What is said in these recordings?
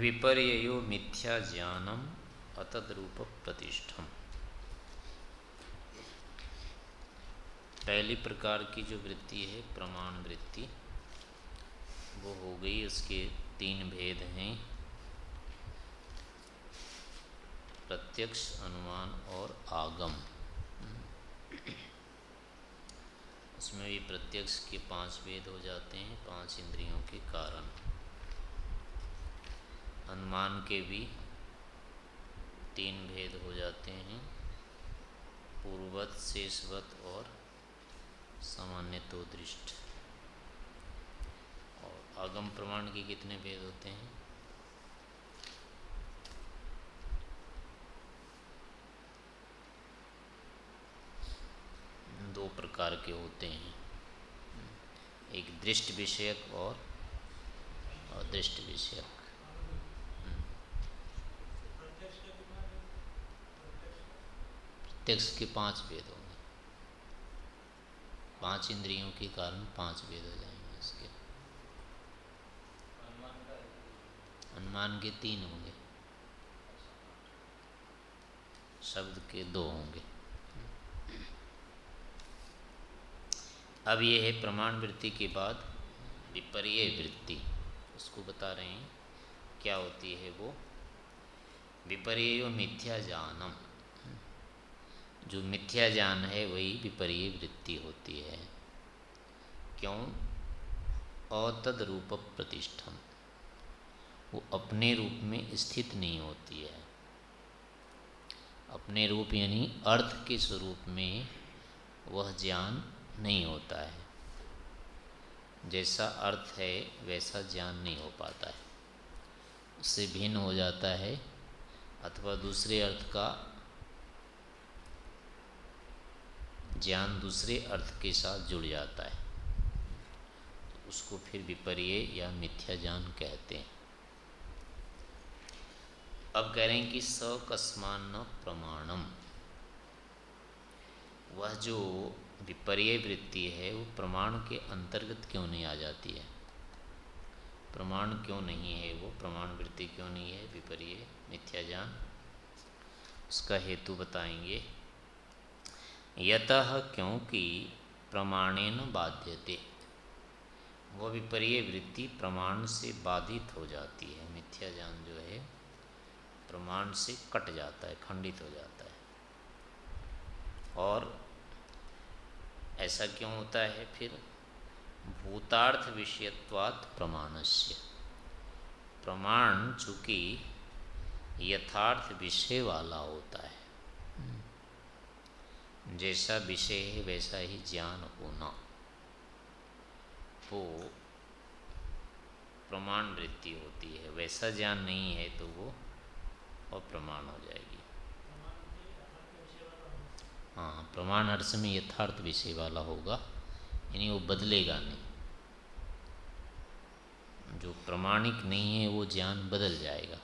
विपर्यो मिथ्या ज्ञानम अतद्रूप प्रतिष्ठम पहली प्रकार की जो वृत्ति है, प्रमाण वृत्ति, वो हो गई उसके तीन भेद हैं। प्रत्यक्ष, अनुमान और आगम। उसमें भी प्रत्यक्ष के पाँच भेद हो जाते हैं, पाँच इंद्रियों के कारण। अनुमान के भी तीन भेद हो जाते हैं। पूर्ववत, शेषवत और सामान्य तो दृष्ट। और आगम प्रमाण के कितने भेद होते हैं? दो प्रकार के होते हैं। एक दृष्ट विषयक और अदृष्ट विषयक। प्रत्यक्ष के पाँच वेद होंगे पाँच इंद्रियों के कारण पाँच वेद हो जाएँगे इसके। अनुमान के तीन होंगे। शब्द के दो होंगे। अब ये है प्रमाण वृत्ति के बाद विपर्य वृत्ति। उसको बता रहे हैं, क्या होती है वो? विपर्य मिथ्या जानम। जो मिथ्या ज्ञान है वही विपर्य वृत्ति होती है। क्यों? अतद रूप प्रतिष्ठम। वो अपने रूप में स्थित नहीं होती है। अपने रूप यानी अर्थ के स्वरूप में वह ज्ञान नहीं होता है। जैसा अर्थ है, वैसा ज्ञान नहीं हो पाता है। उससे भिन्न हो जाता है अथवा दूसरे अर्थ का ज्ञान दूसरे अर्थ के साथ जुड़ जाता है। तो उसको फिर विपर्य या मिथ्या ज्ञान कहते हैं। अब कह रहे हैं कि सकस्मान न प्रमाणम। वह जो विपर्य वृत्ति है, वो प्रमाण के अंतर्गत क्यों नहीं आ जाती है? प्रमाण क्यों नहीं है वो? प्रमाण वृत्ति क्यों नहीं है? विपर्य, मिथ्या ज्ञान? उसका हेतु बताएँगे। यतः क्योंकि प्रमाणेन बाध्यते। वह विपर्य वृत्ति प्रमाण से बाधित हो जाती है। मिथ्या ज्ञान जो है, प्रमाण से कट जाता है, खंडित हो जाता है। और ऐसा क्यों होता है? फिर भूतार्थ विषयत्वात् प्रमाणस्य। प्रमाण चूँकि यथार्थ विषय वाला होता है। जैसा विषय है, वैसा ही ज्ञान होना। वो प्रमाण वृत्ति होती है। वैसा ज्ञान नहीं है तो वो अप्रमाण हो जाएगी। हाँ प्रमाण अर्थ में यथार्थ विषय वाला होगा, यानी वो बदलेगा नहीं। जो प्रमाणिक नहीं है, वो ज्ञान बदल जाएगा।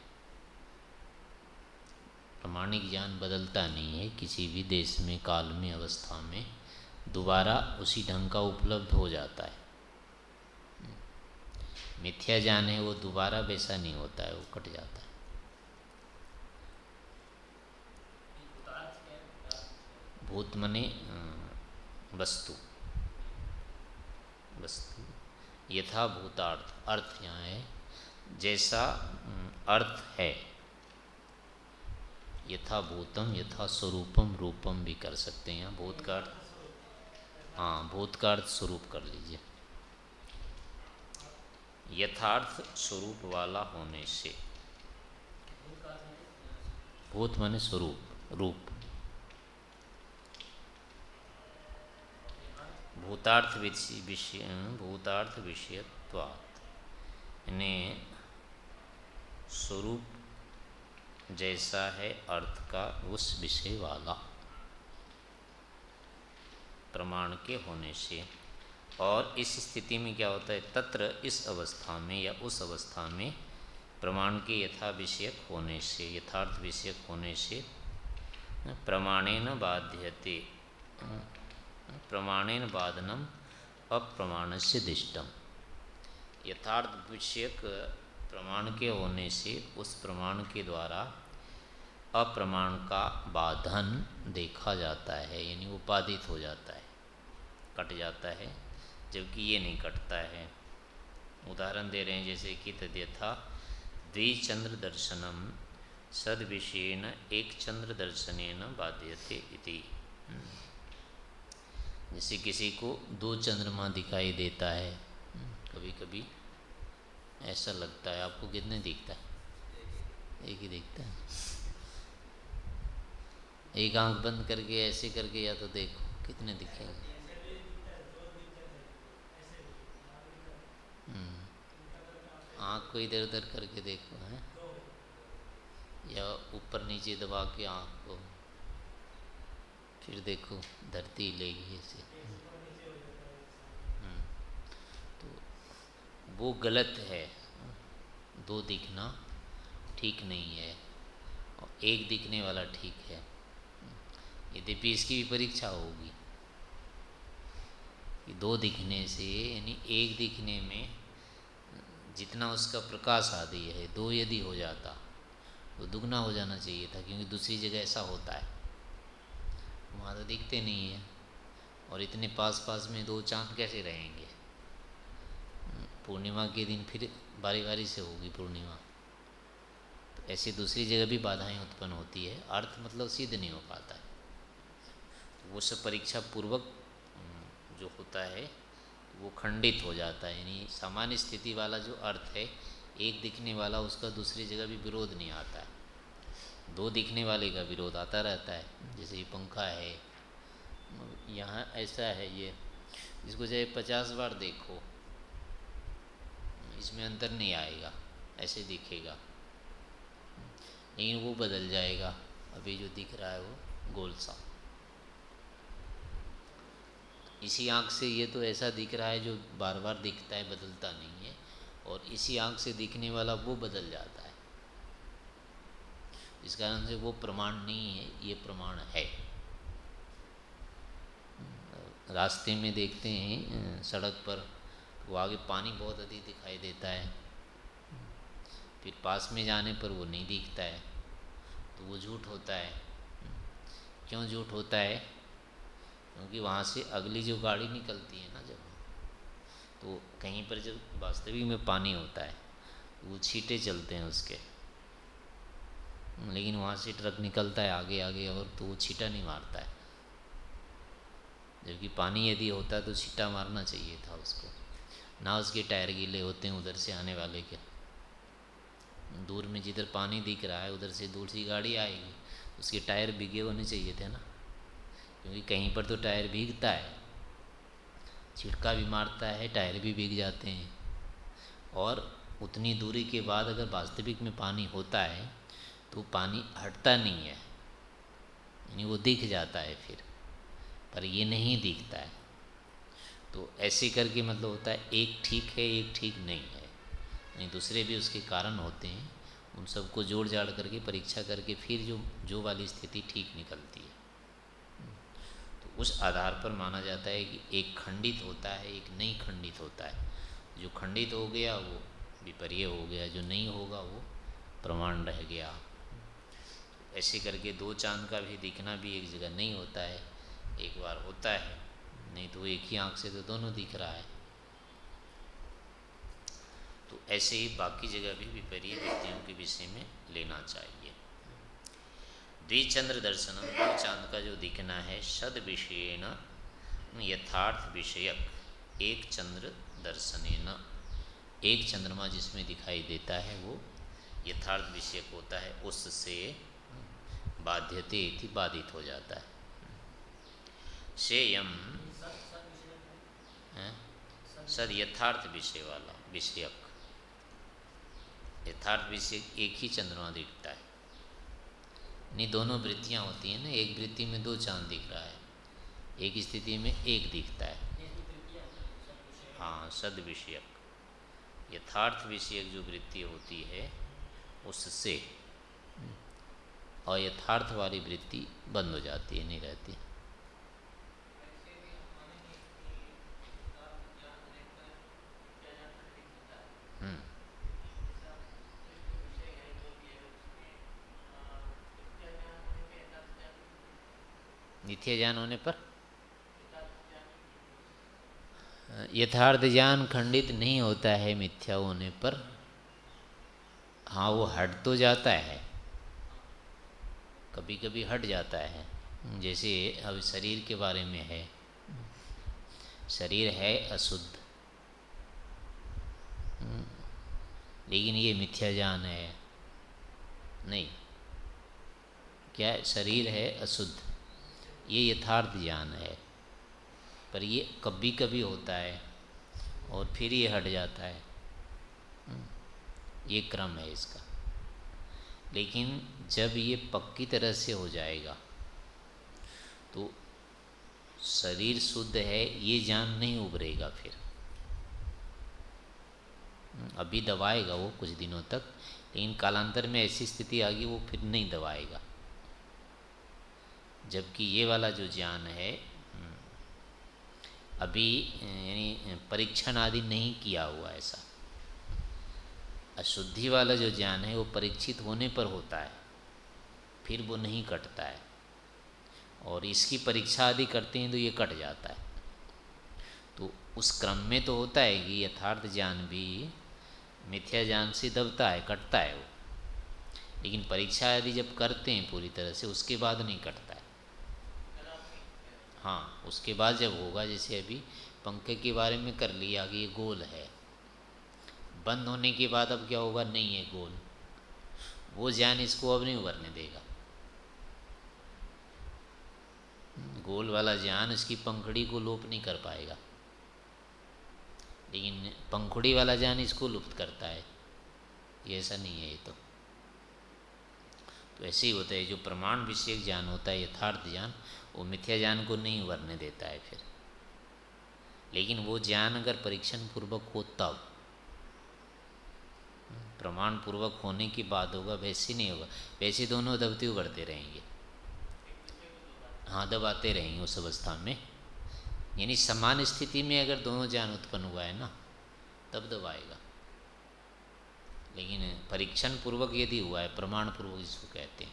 प्रमाणिक ज्ञान बदलता नहीं है किसी भी देश में, काल में, अवस्था में। दोबारा उसी ढंग का उपलब्ध हो जाता है। मिथ्या ज्ञान है, वो दोबारा वैसा नहीं होता है, वो कट जाता है। भूत मने वस्तु। वस्तु। यथा भूतार्थ। अर्थ यहाँ है, जैसा अर्थ है यथा भूतम, यथा स्वरूपम, रूपम भी कर सकते हैं। भूत का अर्थ हाँ भूत का अर्थ स्वरूप कर लीजिए। यथार्थ स्वरूप वाला होने से भूत माने स्वरूप, रूप। भूतार्थ विषय भूतार्थ विषयत्वात्। स्वरूप जैसा है अर्थ का उस विषय वाला। प्रमाण के होने से। और इस स्थिति में क्या होता है? तत्र इस अवस्था में या उस अवस्था में प्रमाण के यथा विषयक होने से, यथार्थ विषयक होने से प्रमाणेन बाध्यते। प्रमाणेन बाधनम अप्रमाण से दिष्टम। यथार्थ विषयक प्रमाण के होने से उस प्रमाण के द्वारा अप्रमाण का बाधन देखा जाता है, यानी उपादित हो जाता है, कट जाता है, जबकि ये नहीं कटता है। उदाहरण दे रहे हैं, जैसे कि तद्यथा द्विचंद्र दर्शनम सद विषयन एक चंद्र दर्शन बाध्यते इति। जैसे किसी को दो चंद्रमा दिखाई देता है कभी कभी ऐसा लगता है, आपको कितने दिखता है? एक ही दिखता है। एक आँख बंद करके, ऐसे करके या तो देखो, कितने दिखेंगे? हम्म। आँख को इधर उधर करके देखो, है? या ऊपर नीचे दबा के आँख को फिर देखो, धरती लेगी ऐसे हम्म। तो वो गलत है। दो दिखना ठीक नहीं है और एक दिखने वाला ठीक है। यद्यपि इसकी भी परीक्षा होगी। कि दो दिखने से, यानी एक दिखने में जितना उसका प्रकाश आदि है, दो यदि हो जाता तो दुगना हो जाना चाहिए था, क्योंकि दूसरी जगह ऐसा होता है। वहाँ तो दिखते नहीं है। और इतने पास पास में दो चाँद कैसे रहेंगे? पूर्णिमा के दिन फिर बारी बारी से होगी पूर्णिमा। तो ऐसी दूसरी जगह भी बाधाएँ उत्पन्न होती है, अर्थ मतलब सिद्ध नहीं हो पाता है। तो वो सब परीक्षा पूर्वक जो होता है, वो खंडित हो जाता है। यानी सामान्य स्थिति वाला जो अर्थ है, एक दिखने वाला उसका दूसरी जगह भी विरोध नहीं आता है। दो दिखने वाले का विरोध आता रहता है, जैसे ये पंखा है। यहाँ ऐसा है ये, इसको चाहे पचास बार देखो इसमें अंतर नहीं आएगा, ऐसे दिखेगा। लेकिन वो बदल जाएगा, अभी जो दिख रहा है वो गोल सा। इसी आँख से ये तो ऐसा दिख रहा है जो बार बार दिखता है, बदलता नहीं है, और इसी आँख से दिखने वाला वो बदल जाता है। इस कारण से वो प्रमाण नहीं है, ये प्रमाण है। रास्ते में देखते हैं, सड़क पर वो आगे पानी बहुत अधिक दिखाई देता है। फिर पास में जाने पर वो नहीं दिखता है। तो वो झूठ होता है। क्यों झूठ होता है? क्योंकि वहाँ से अगली जो गाड़ी निकलती है ना जब तो कहीं पर जब वास्तविक में पानी होता है वो छीटे चलते हैं उसके। लेकिन वहाँ से ट्रक निकलता है आगे आगे और तो वो छीटा नहीं मारता है। जबकि पानी यदि होता तो छीटा मारना चाहिए था उसको। ना उसके टायर गीले होते हैं, उधर से आने वाले के। दूर में जिधर पानी दिख रहा है, उधर से दूर सी गाड़ी आएगी। उसके टायर भीगे होने चाहिए थे ना। क्योंकि कहीं पर तो टायर भीगता है। छिड़का भी मारता है, टायर भी भीग जाते हैं। और उतनी दूरी के बाद अगर वास्तविक में पानी होता है तो पानी हटता नहीं है। यानी वो दिख जाता है फिर। पर ये नहीं दिखता है। तो ऐसे करके मतलब होता है, एक ठीक है, एक ठीक नहीं है। नहीं, दूसरे भी उसके कारण होते हैं। उन सबको जोड़ जाड़ करके, परीक्षा करके फिर जो जो वाली स्थिति ठीक निकलती है। तो उस आधार पर माना जाता है कि एक खंडित होता है, एक नहीं खंडित होता है। जो खंडित हो गया, वो विपर्य हो गया, जो नहीं होगा, वो प्रमाण रह गया। ऐसे करके दो चाँद का भी दिखना भी एक जगह नहीं होता है, एक बार होता है। नहीं तो एक ही आँख से तो दोनों दिख रहा है। तो ऐसे ही बाकी जगह भी विपरीय व्यक्तियों के विषय में लेना चाहिए। द्विचंद्र दर्शन चाँद का जो दिखना है सद विषय यथार्थ विषयक, एक चंद्र दर्शन एक चंद्रमा जिसमें दिखाई देता है वो यथार्थ विषयक होता है, उससे बाध्यते बाधित हो जाता है। सेयम सद यथार्थ विषय वाला, विषयक। यथार्थ विषय एक ही चंद्रमा दिखता है। नहीं, दोनों वृत्तियाँ होती हैं ना, एक वृत्ति में दो चाँद दिख रहा है, एक स्थिति में एक दिखता है। हाँ सद विषयक यथार्थ विषयक जो वृत्ति होती है, उससे और यथार्थ वाली वृत्ति बंद हो जाती है, नहीं रहती। मिथ्या ज्ञान होने पर? यथार्थ ज्ञान खंडित नहीं होता है मिथ्या होने पर। हाँ वो हट तो जाता है। कभी कभी हट जाता है। जैसे अब शरीर के बारे में है। शरीर है अशुद्ध। लेकिन ये मिथ्या ज्ञान है। नहीं। क्या शरीर है अशुद्ध? ये यथार्थ ज्ञान है। पर ये कभी कभी होता है और फिर ये हट जाता है। ये क्रम है इसका। लेकिन जब ये पक्की तरह से हो जाएगा तो शरीर शुद्ध है, ये जान नहीं उभरेगा फिर। अभी दबाएगा वो कुछ दिनों तक, लेकिन कालांतर में ऐसी स्थिति आ गई वो फिर नहीं दबाएगा। जबकि ये वाला जो ज्ञान है अभी, यानी परीक्षण आदि नहीं किया हुआ ऐसा। अशुद्धि वाला जो ज्ञान है, वो परीक्षित होने पर होता है, फिर वो नहीं कटता है। और इसकी परीक्षा आदि करते हैं तो ये कट जाता है। तो उस क्रम में तो होता है कि यथार्थ ज्ञान भी मिथ्या ज्ञान से दबता है, कटता है वो। लेकिन परीक्षा आदि जब करते हैं पूरी तरह से, उसके बाद नहीं कटता है। हाँ उसके बाद जब होगा, जैसे अभी पंखे के बारे में कर लिया कि ये गोल है। बंद होने के बाद अब क्या होगा? नहीं है गोल। वो ज्ञान इसको अब नहीं उभरने देगा। गोल वाला ज्ञान इसकी पंखड़ी को लोप नहीं कर पाएगा। लेकिन पंखुड़ी वाला ज्ञान इसको लुप्त करता है। ये ऐसा नहीं है ये तो। तो ऐसे ही होता है, जो प्रमाण विषयक ज्ञान होता है, यथार्थ ज्ञान वो मिथ्या ज्ञान को नहीं उभरने देता है फिर। लेकिन वो ज्ञान अगर परीक्षण पूर्वक हो तब प्रमाण पूर्वक होने की बात होगा, वैसे नहीं होगा। वैसे दोनों दबते उभरते रहेंगे। हाँ दबाते रहेंगे उस अवस्था में। यानी समान स्थिति में अगर दोनों ज्ञान उत्पन्न हुआ है ना, तब दबाएगा। लेकिन परीक्षण पूर्वक यदि हुआ है प्रमाण पूर्वक जिसको कहते हैं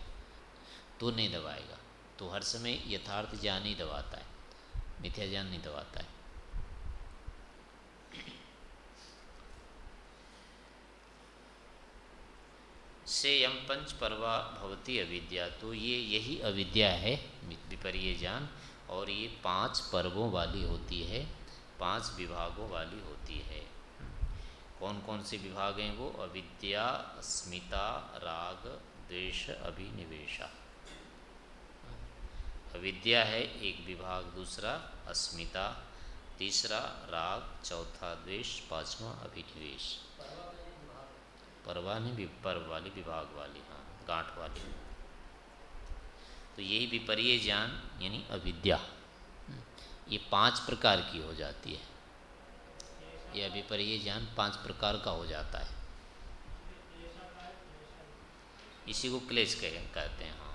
तो नहीं दबाएगा। तो हर समय यथार्थ ज्ञान ही दबाता है, मिथ्या ज्ञान नहीं दबाता है। से यम पंच परवा भवती अविद्या तो ये यही अविद्या है विपरीय ज्ञान, और ये पाँच पर्वों वाली होती है, पाँच विभागों वाली होती है। कौन कौन से विभाग हैं वो? अविद्या अस्मिता राग, द्वेष, अभिनिवेशा। अविद्या है एक विभाग, दूसरा अस्मिता, तीसरा राग, चौथा द्वेष, पांचवा अभिनिवेश। परवानी पर्व वाली, विभाग वाली हाँ गांठ वाली। तो यही विपर्य ज्ञान, यानी अविद्या। ये पाँच प्रकार की हो जाती है। यह विपर्य ज्ञान पाँच प्रकार का हो जाता है। इसी को क्लेश कहते हैं हाँ।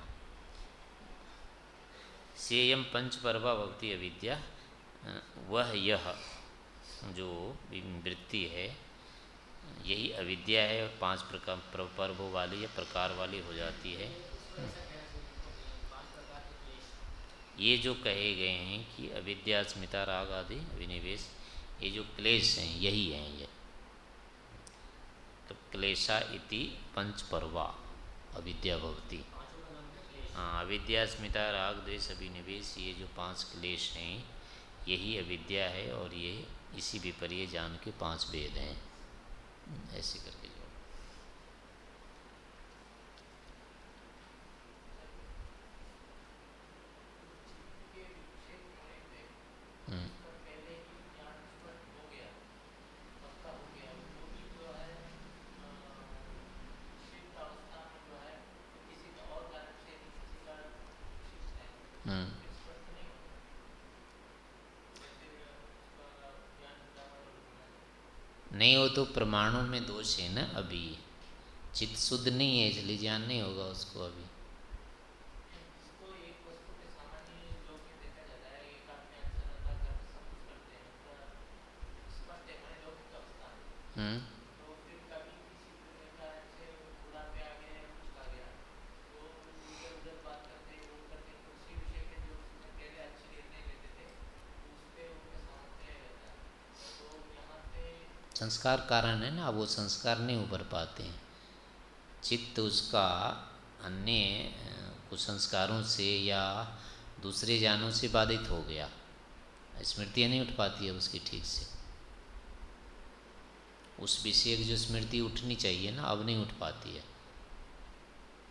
सेयम पंच पर्वा भक्ति अविद्या वह यह, जो वृत्ति है, यही अविद्या है और पाँच प्रकार, पर्व वाली या प्रकार वाली हो जाती है। ये जो कहे गए हैं कि अविद्या स्मिता राग आदि अभिनिवेश ये जो क्लेश हैं, यही हैं ये। तो क्लेशा इति पंच पर्वा अविद्या भवती। अविद्या, स्मिता, राग, द्वेष, अभिनिवेश, ये जो पाँच क्लेश हैं, यही अविद्या है और ये इसी विपरीय जान के पाँच वेद हैं। ऐसे करके। नहीं हो तो प्रमाणों में दोष है ना अभी? चित्त शुद्ध नहीं है, इसलिए ज्ञान नहीं होगा उसको अभी। संस्कार कारण है ना, वो संस्कार नहीं उभर पाते हैं। चित्त उसका अन्य, कुछ संस्कारों से या दूसरे जानों से बाधित हो गया। स्मृतियाँ नहीं उठ पाती है उसकी ठीक से। उस विषय की जो स्मृति उठनी चाहिए ना, अब नहीं उठ पाती है।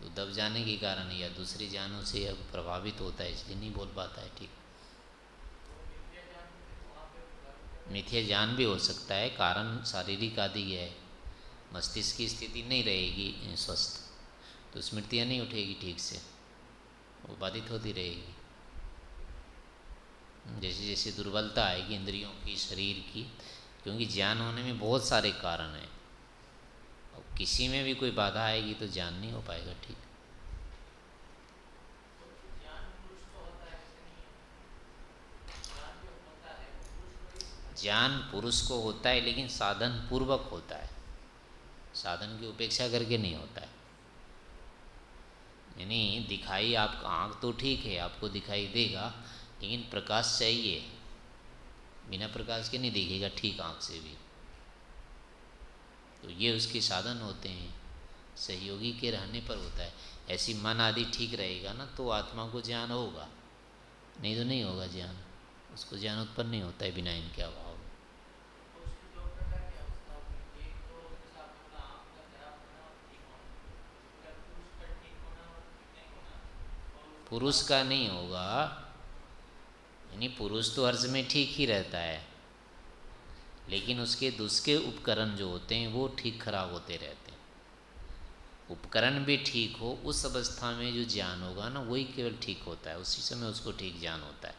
तो दब जाने के कारण या दूसरी जानों से अब प्रभावित होता है, इसलिए नहीं बोल पाता है, ठीक। मिथ्या ज्ञान भी हो सकता है, कारण शारीरिक आदि है। मस्तिष्क की स्थिति नहीं रहेगी स्वस्थ। तो स्मृतियाँ नहीं उठेगी ठीक से, वो बाधित होती रहेगी। जैसे जैसे दुर्बलता आएगी इंद्रियों की, शरीर की, क्योंकि ज्ञान होने में बहुत सारे कारण हैं। और किसी में भी कोई बाधा आएगी तो ज्ञान नहीं हो पाएगा ठीक। ज्ञान पुरुष को होता है, लेकिन साधन पूर्वक होता है। साधन की उपेक्षा करके नहीं होता है। यानी दिखाई आपका आँख तो ठीक है, आपको दिखाई देगा, लेकिन प्रकाश चाहिए। बिना प्रकाश के नहीं दिखेगा ठीक आँख से भी। तो ये उसके साधन होते हैं, सहयोगी के रहने पर होता है। ऐसी मन आदि ठीक रहेगा ना तो आत्मा को ज्ञान होगा। नहीं तो नहीं होगा ज्ञान। उसको ज्ञान उत्पन्न नहीं होता है बिना इनके अभाव। पुरुष का नहीं होगा। यानी पुरुष तो अर्ज़ में ठीक ही रहता है। लेकिन उसके दूसरे उपकरण जो होते हैं, वो ठीक खराब होते रहते हैं। उपकरण भी ठीक हो, उस अवस्था में जो ज्ञान होगा ना, वही केवल ठीक होता है। उसी समय उसको ठीक ज्ञान होता है।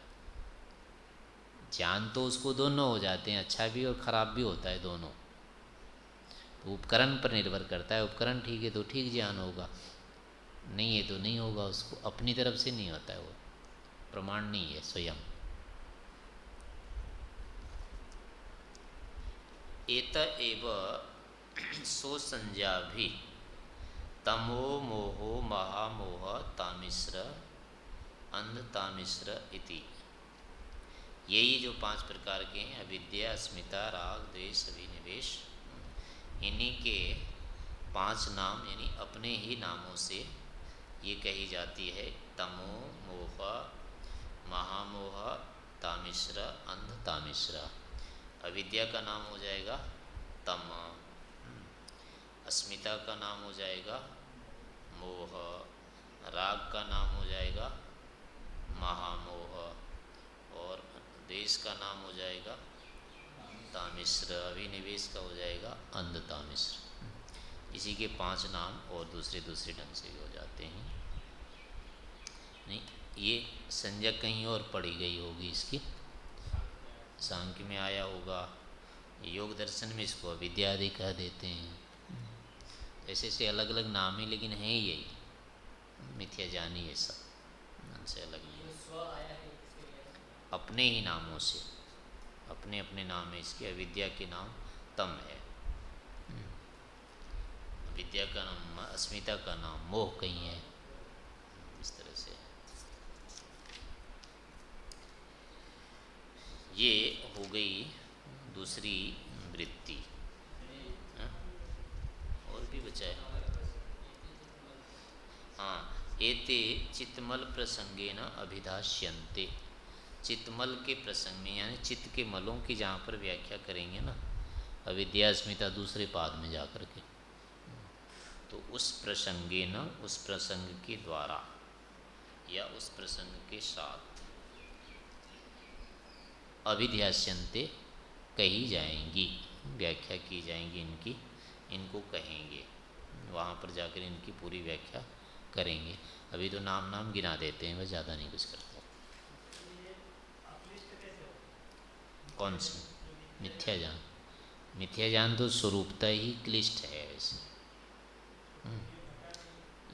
ज्ञान तो उसको दोनों हो जाते हैं अच्छा भी और ख़राब भी होता है दोनों। तो उपकरण पर निर्भर करता है। उपकरण ठीक है तो ठीक ज्ञान होगा। नहीं है तो नहीं होगा, उसको अपनी तरफ़ से नहीं होता है वो। प्रमाण नहीं है, स्वयं। एत एव सो संज्ञा भी। तमो मोहो महामोह तामिश्र अंध तामिश्र इति। यही जो पाँच प्रकार के हैं, अविद्या, अस्मिता, राग, द्वेष, अभिनिवेश। इन्हीं के पाँच नाम, यानी अपने ही नामों से ये कही जाती है, तमो मोह, महामोह, तामिश्र, अंध तामिश्र। अविद्या का नाम हो जाएगा तम। अस्मिता का नाम हो जाएगा मोह। राग का नाम हो जाएगा महामोह। और देश का नाम हो जाएगा तामिश्र। अभिनिवेश का हो जाएगा अंध तामिश्र। इसी के पाँच नाम और दूसरे दूसरे ढंग से भी हो नहीं ये संज्ञा कहीं और पड़ी गई होगी इसकी। सांख्य में आया होगा योग दर्शन में इसको विद्यादि कह देते हैं। ऐसे ऐसे अलग अलग नाम है लेकिन है यही। मिथ्या जानी ये सब। उनसे अलग नहीं। अपने ही नामों से। अपने अपने नाम है इसके अविद्या के नाम तम है। विद्या का नाम अस्मिता का नाम मोह कहीं है इस तरह से ये हो गई दूसरी वृत्ति। हाँ? और भी बचा है। एते चित्तमल प्रसंगे न अभिधाष्यंते चित्तमल के प्रसंग में, यानी चित्त के मलों की जहाँ पर व्याख्या करेंगे ना, अविद्यास्मिता दूसरे पाद में जा कर के। तो उस प्रसंगे न उस प्रसंग के द्वारा या उस प्रसंग के साथ अभिध्यास्यंते कही जाएँगी। व्याख्या की जाएँगी इनकी, इनको कहेंगे। वहाँ पर जाकर इनकी पूरी व्याख्या करेंगे। अभी तो नाम नाम गिना देते हैं वह ज़्यादा नहीं कुछ करते। कौन सी? मिथ्या जान मिथ्या जान तो स्वरूपता ही क्लिष्ट है वैसे।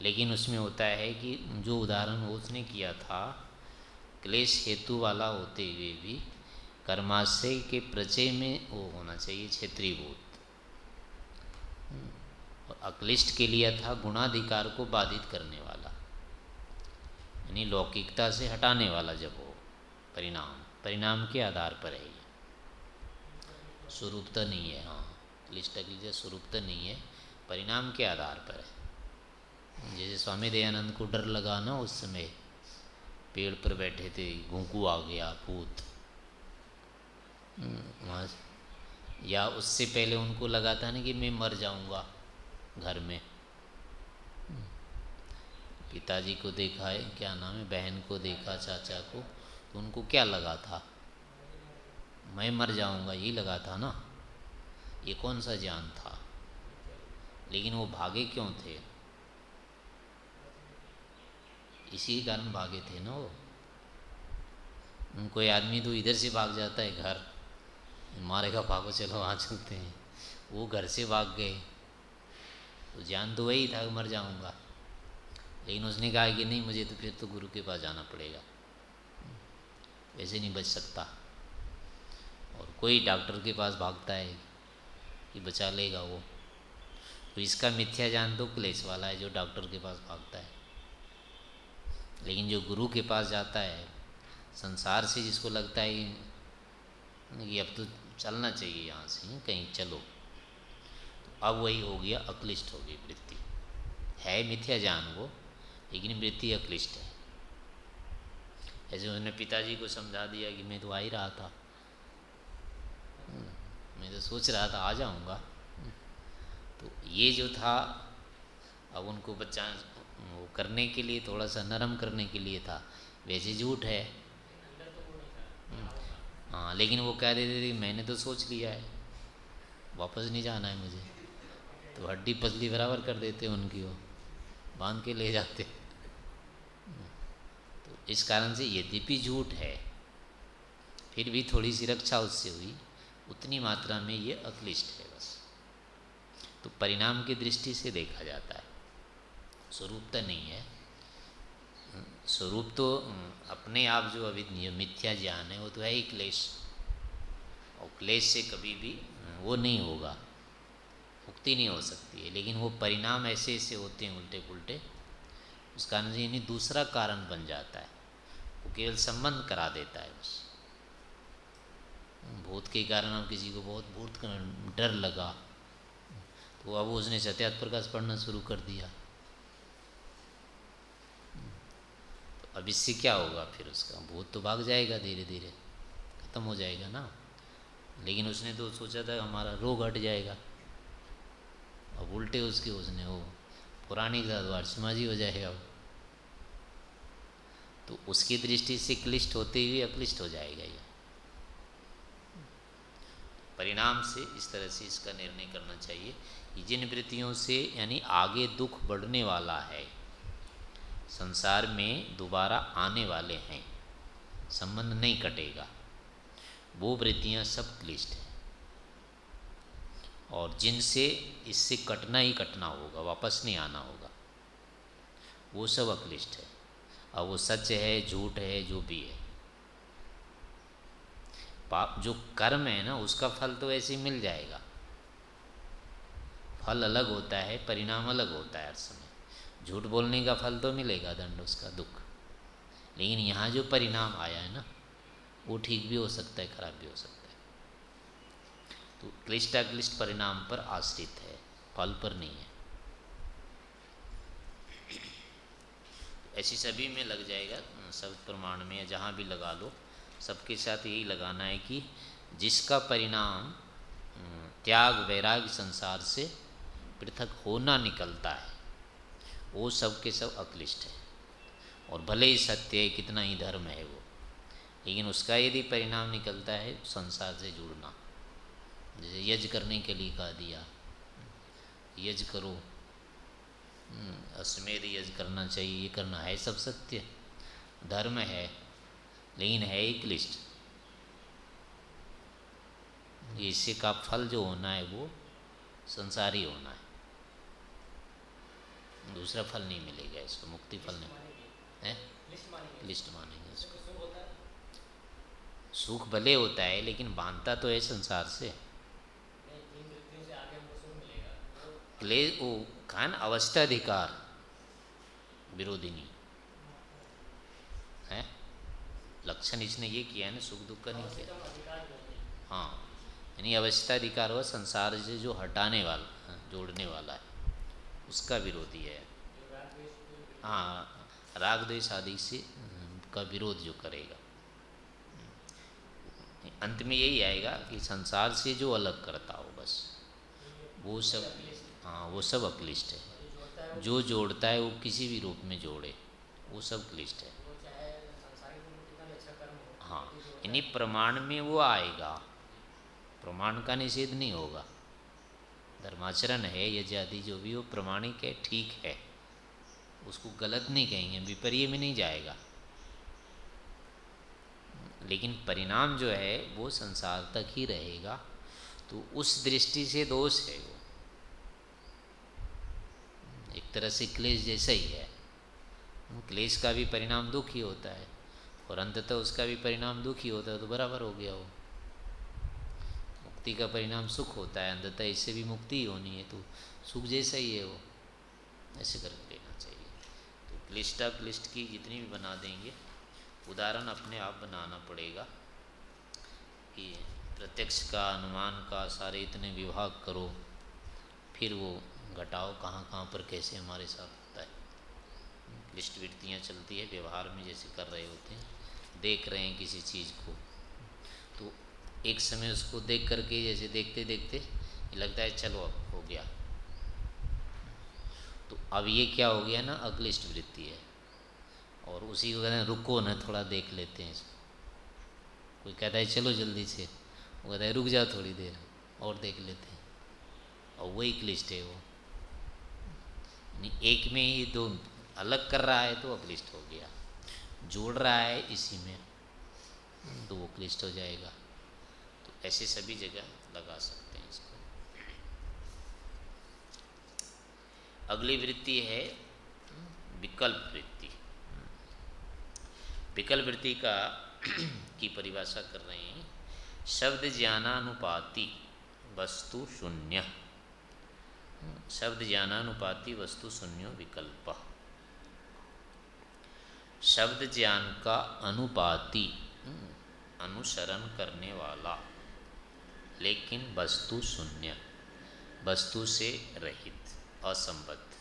लेकिन उसमें होता है कि जो उदाहरण उसने किया था, क्लेश हेतु वाला होते हुए भी कर्माशय के प्रचय में वो होना चाहिए क्षेत्रीभूत। और अक्लिष्ट के लिए था गुणाधिकार को बाधित करने वाला। यानी लौकिकता से हटाने वाला जब हो, परिणाम परिणाम के आधार पर है ये। स्वरूपता नहीं है हाँ क्लिष्ट अक्लिष्ट स्वरूप तो नहीं है, परिणाम के आधार पर है। जैसे स्वामी दयानंद को डर लगा ना उस समय, पेड़ पर बैठे थे घूंकू आ गया, भूत। वहाँ या उससे पहले उनको लगा था ना कि मैं मर जाऊँगा घर में। पिताजी को देखा है, क्या नाम है, बहन को देखा, चाचा को तो उनको क्या लगा था? मैं मर जाऊँगा, यही लगा था ना? ये कौन सा ज्ञान था? लेकिन वो भागे क्यों थे? इसी कारण भागे थे ना वो। कोई आदमी तो इधर से भाग जाता है घर। मारेगा भागो चलो वहाँ चलते हैं। वो घर से भाग गए। तो जान तो वही था मर जाऊँगा। लेकिन उसने कहा कि नहीं, मुझे तो फिर तो गुरु के पास जाना पड़ेगा। वैसे नहीं बच सकता। और कोई डॉक्टर के पास भागता है कि बचा लेगा वो। तो इसका मिथ्या जान तो क्लेश वाला है, जो डॉक्टर के पास भागता है। लेकिन जो गुरु के पास जाता है, संसार से जिसको लगता है कि अब तो चलना चाहिए यहाँ से कहीं चलो। तो अब वही हो गया अक्लिष्ट हो गई वृत्ति। है मिथ्या जान वो लेकिन वृत्ति अक्लिष्ट है। ऐसे उसने पिताजी को समझा दिया कि मैं तो आ ही रहा था। हम्म, मैं तो सोच रहा था आ जाऊँगा। तो ये जो था अब उनको बच्चा वो करने के लिए थोड़ा सा नरम करने के लिए था। वैसे झूठ है। हम्म, हाँ लेकिन वो कह देते थे, मैंने तो सोच लिया है। वापस नहीं जाना है मुझे। तो हड्डी पसली बराबर कर देते उनकी वो, बाँध के ले जाते। तो इस कारण से यद्यपि झूठ है, फिर भी थोड़ी सी रक्षा उससे हुई। उतनी मात्रा में ये अक्लिष्ट है बस। तो परिणाम की दृष्टि से देखा जाता है। स्वरूप तो नहीं है। स्वरूप तो अपने आप जो अभी मिथ्या ज्ञान है, वो तो है ही क्लेश। और क्लेश से कभी भी वो नहीं होगा। मुक्ति नहीं हो सकती है। लेकिन वो परिणाम ऐसे ऐसे होते हैं उल्टे पुल्टे उस कारण से यानी दूसरा कारण बन जाता है। वो केवल संबंध करा देता है बस। भूत के कारण अब किसी को बहुत भूत डर लगा। तो अब उसने सत्यात प्रकाश पढ़ना शुरू कर दिया। अब इससे क्या होगा? फिर उसका भूत तो भाग जाएगा धीरे धीरे। ख़त्म हो जाएगा ना। लेकिन उसने तो सोचा था हमारा रोग हट जाएगा। अब उल्टे उसके उसने वो पुरानी के साथ हो जाएगा वो। तो उसकी दृष्टि से क्लिष्ट होते हुए अक्लिष्ट हो जाएगा ये। परिणाम से इस तरह से इसका निर्णय करना चाहिए जिन वृत्तियों से यानी आगे दुख बढ़ने वाला है संसार में दोबारा आने वाले हैं। संबंध नहीं कटेगा। वो वृत्तियाँ सब क्लिष्ट हैं। और जिनसे इससे कटना ही कटना होगा, वापस नहीं आना होगा। वो सब अक्लिष्ट है। और वो सच है, झूठ है, जो भी है। पाप जो कर्म है ना, उसका फल तो ऐसे ही मिल जाएगा। फल अलग होता है, परिणाम अलग होता है हर समय। झूठ बोलने का फल तो मिलेगा दंड, उसका दुख। लेकिन यहाँ जो परिणाम आया है ना, वो ठीक भी हो सकता है, खराब भी हो सकता है। तो क्लिष्टाक्लिष्ट परिणाम पर आश्रित है, फल पर नहीं है। ऐसी सभी में लग जाएगा, सब प्रमाण में या जहाँ भी लगा लो, सबके साथ यही लगाना है कि जिसका परिणाम त्याग, वैराग्य संसार से पृथक होना निकलता है वो सब के सब अक्लिष्ट है। और भले ही सत्य है कितना ही धर्म है वो। लेकिन उसका यदि परिणाम निकलता है संसार से जुड़ना। जैसे यज करने के लिए कहा दिया। यज करो। हम्म, अश्वमेध यज करना चाहिए ये करना है सब सत्य। धर्म है लेकिन है ही क्लिष्ट इससे का फल जो होना है वो संसारी होना है। दूसरा फल नहीं मिलेगा इसको, मुक्ति फल नहीं है? लिस्ट मानेंगे इसको। सुख भले होता है, लेकिन बांधता तो है संसार से। क्लेश वो कहा ना, अवस्थाधिकार, विरोधिनी। है? लक्षण इसने ये किया है ना, सुख दुख का नहीं किया। हाँ यानी अवस्थाधिकार हुआ, संसार से जो हटाने वाला, जोड़ने वाला है। उसका विरोधी है। हाँ राग द्वेष आदि से, का विरोध जो करेगा। अंत में यही आएगा कि संसार से जो अलग करता हो बस, वो सब हाँ वो सब अक्लिष्ट है। जो जोड़ता है, वो किसी भी रूप में जोड़े, वो सब क्लिष्ट है। हाँ यानी प्रमाण में वो आएगा। प्रमाण का निषेध नहीं होगा। धर्माचरण है, यज्ञादि जो भी वो प्रमाणिक है, ठीक है। उसको गलत नहीं कहेंगे, विपर्य में नहीं जाएगा। लेकिन परिणाम जो है, वो संसार तक ही रहेगा तो उस दृष्टि से दोष है वो। एक तरह से क्लेश जैसा ही है। क्लेश का भी परिणाम दुख ही होता है, और अंततः उसका भी परिणाम दुख ही होता है तो बराबर हो गया वो। मुक्ति का परिणाम सुख होता है अंधता इससे भी मुक्ति ही होनी है। तो सुख जैसा ही है वो, ऐसे करके लेना चाहिए। तो क्लिष्टा क्लिष्ट की जितनी भी बना देंगे, उदाहरण अपने आप बनाना पड़ेगा कि प्रत्यक्ष का, अनुमान का, सारे इतने विभाग करो, फिर वो घटाओ कहाँ कहाँ पर, कैसे हमारे साथ होता है। क्लिष्ट वृत्तियाँ चलती है, व्यवहार में जैसे कर रहे होते हैं, देख रहे हैं किसी चीज़ को। एक समय उसको देख करके जैसे देखते देखते लगता है चलो अब हो गया। तो अब ये क्या हो गया ना अक्लिष्ट वृत्ति है। और उसी को कहते हैं, रुको ना, थोड़ा देख लेते हैं इसको। कोई कहता है, चलो जल्दी से। वो कहता है, रुक जाओ थोड़ी देर, और देख लेते हैं। और वही क्लिष्ट है वो। एक में ही दो अलग कर रहा है तो अक्लिष्ट हो गया। जोड़ रहा है इसी में तो वो क्लिष्ट हो जाएगा। ऐसे सभी जगह लगा सकते हैं इसको। अगली वृत्ति है विकल्प वृत्ति। विकल्प वृत्ति का की परिभाषा कर रहे हैं, शब्द ज्ञानानुपाति वस्तु शून्य। शब्द ज्ञानानुपाति वस्तु शून्य विकल्प। शब्द ज्ञान का अनुपाति अनुसरण करने वाला। लेकिन वस्तु शून्य, वस्तु से रहित, असंबद्ध।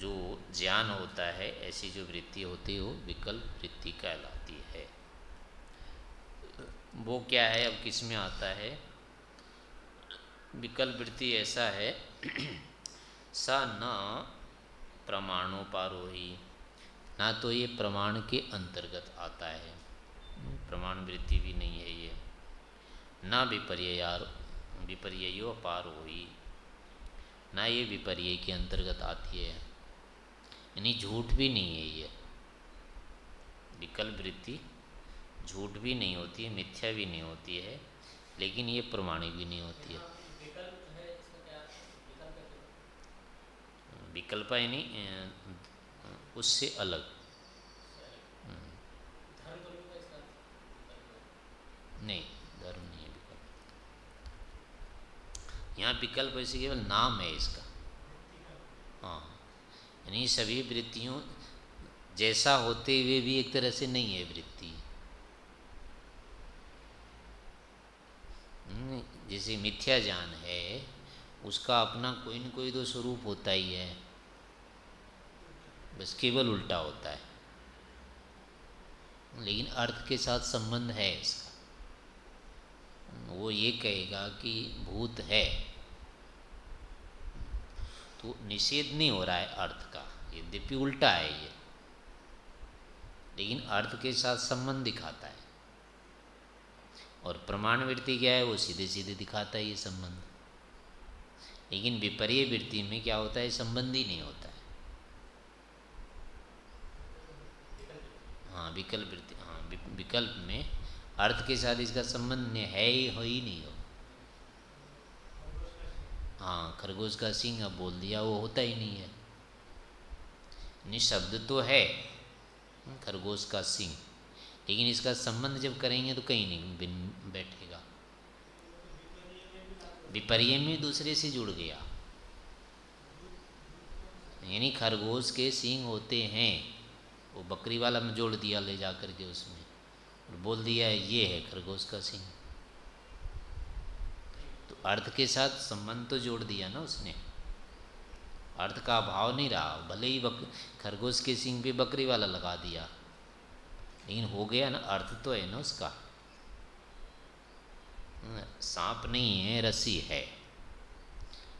जो ज्ञान होता है, ऐसी जो वृत्ति होती है, विकल्प वृत्ति कहलाती है। वो क्या है, अब किसमें आता है? विकल्प वृत्ति ऐसा है, सा न प्रमाणोपारोही ना तो ये प्रमाण के अंतर्गत आता है। प्रमाण वृत्ति भी नहीं है ये। न विपर्यार विपर्यो अपारोही ना ये विपर्य के अंतर्गत आती है। यानी झूठ भी नहीं है ये। विकल्प वृत्ति, झूठ भी नहीं होती है, मिथ्या भी नहीं होती है, लेकिन ये प्रमाणिक भी नहीं होती है। विकल्प यानी उससे अलग। नहीं धर्म नहीं है विकल्प यहाँ विकल्प ऐसे केवल नाम है इसका। हाँ। यानी सभी वृत्तियों जैसा होते हुए भी एक तरह से नहीं है वृत्ति। हम्म, जैसे मिथ्या ज्ञान है उसका अपना कोई न कोई तो स्वरूप होता ही है। बस केवल उल्टा होता है। लेकिन अर्थ के साथ संबंध है इसका। वो ये कहेगा कि भूत है। निषेध नहीं हो रहा है अर्थ का। यद्यपि उल्टा है ये। लेकिन अर्थ के साथ संबंध दिखाता है। और प्रमाण वृत्ति क्या है? वो सीधे सीधे दिखाता है ये संबंध। लेकिन विपर्य वृत्ति में क्या होता है? संबंध ही नहीं होता है। हाँ विकल्प वृत्ति हाँ विकल्प में अर्थ के साथ इसका संबंध है ही, हो ही नहीं हो। हाँ खरगोश का सिंह अब बोल दिया, वो होता ही नहीं है। निशब्द तो है, खरगोश का सिंह। लेकिन इसका संबंध जब करेंगे तो कहीं नहीं, बिन बैठेगा। विपर्य में दूसरे से जुड़ गया। यानी खरगोश के सिंह होते हैं, वो बकरी वाला में जोड़ दिया ले जा कर के उसमें। और बोल दिया है, ये है खरगोश का सिंह। अर्थ के साथ संबंध तो जोड़ दिया ना उसने। अर्थ का अभाव नहीं रहा, भले ही बक, खरगोश के सिंह पे बकरी वाला लगा दिया। लेकिन हो गया ना, अर्थ तो है ना उसका। सांप नहीं है, रस्सी है।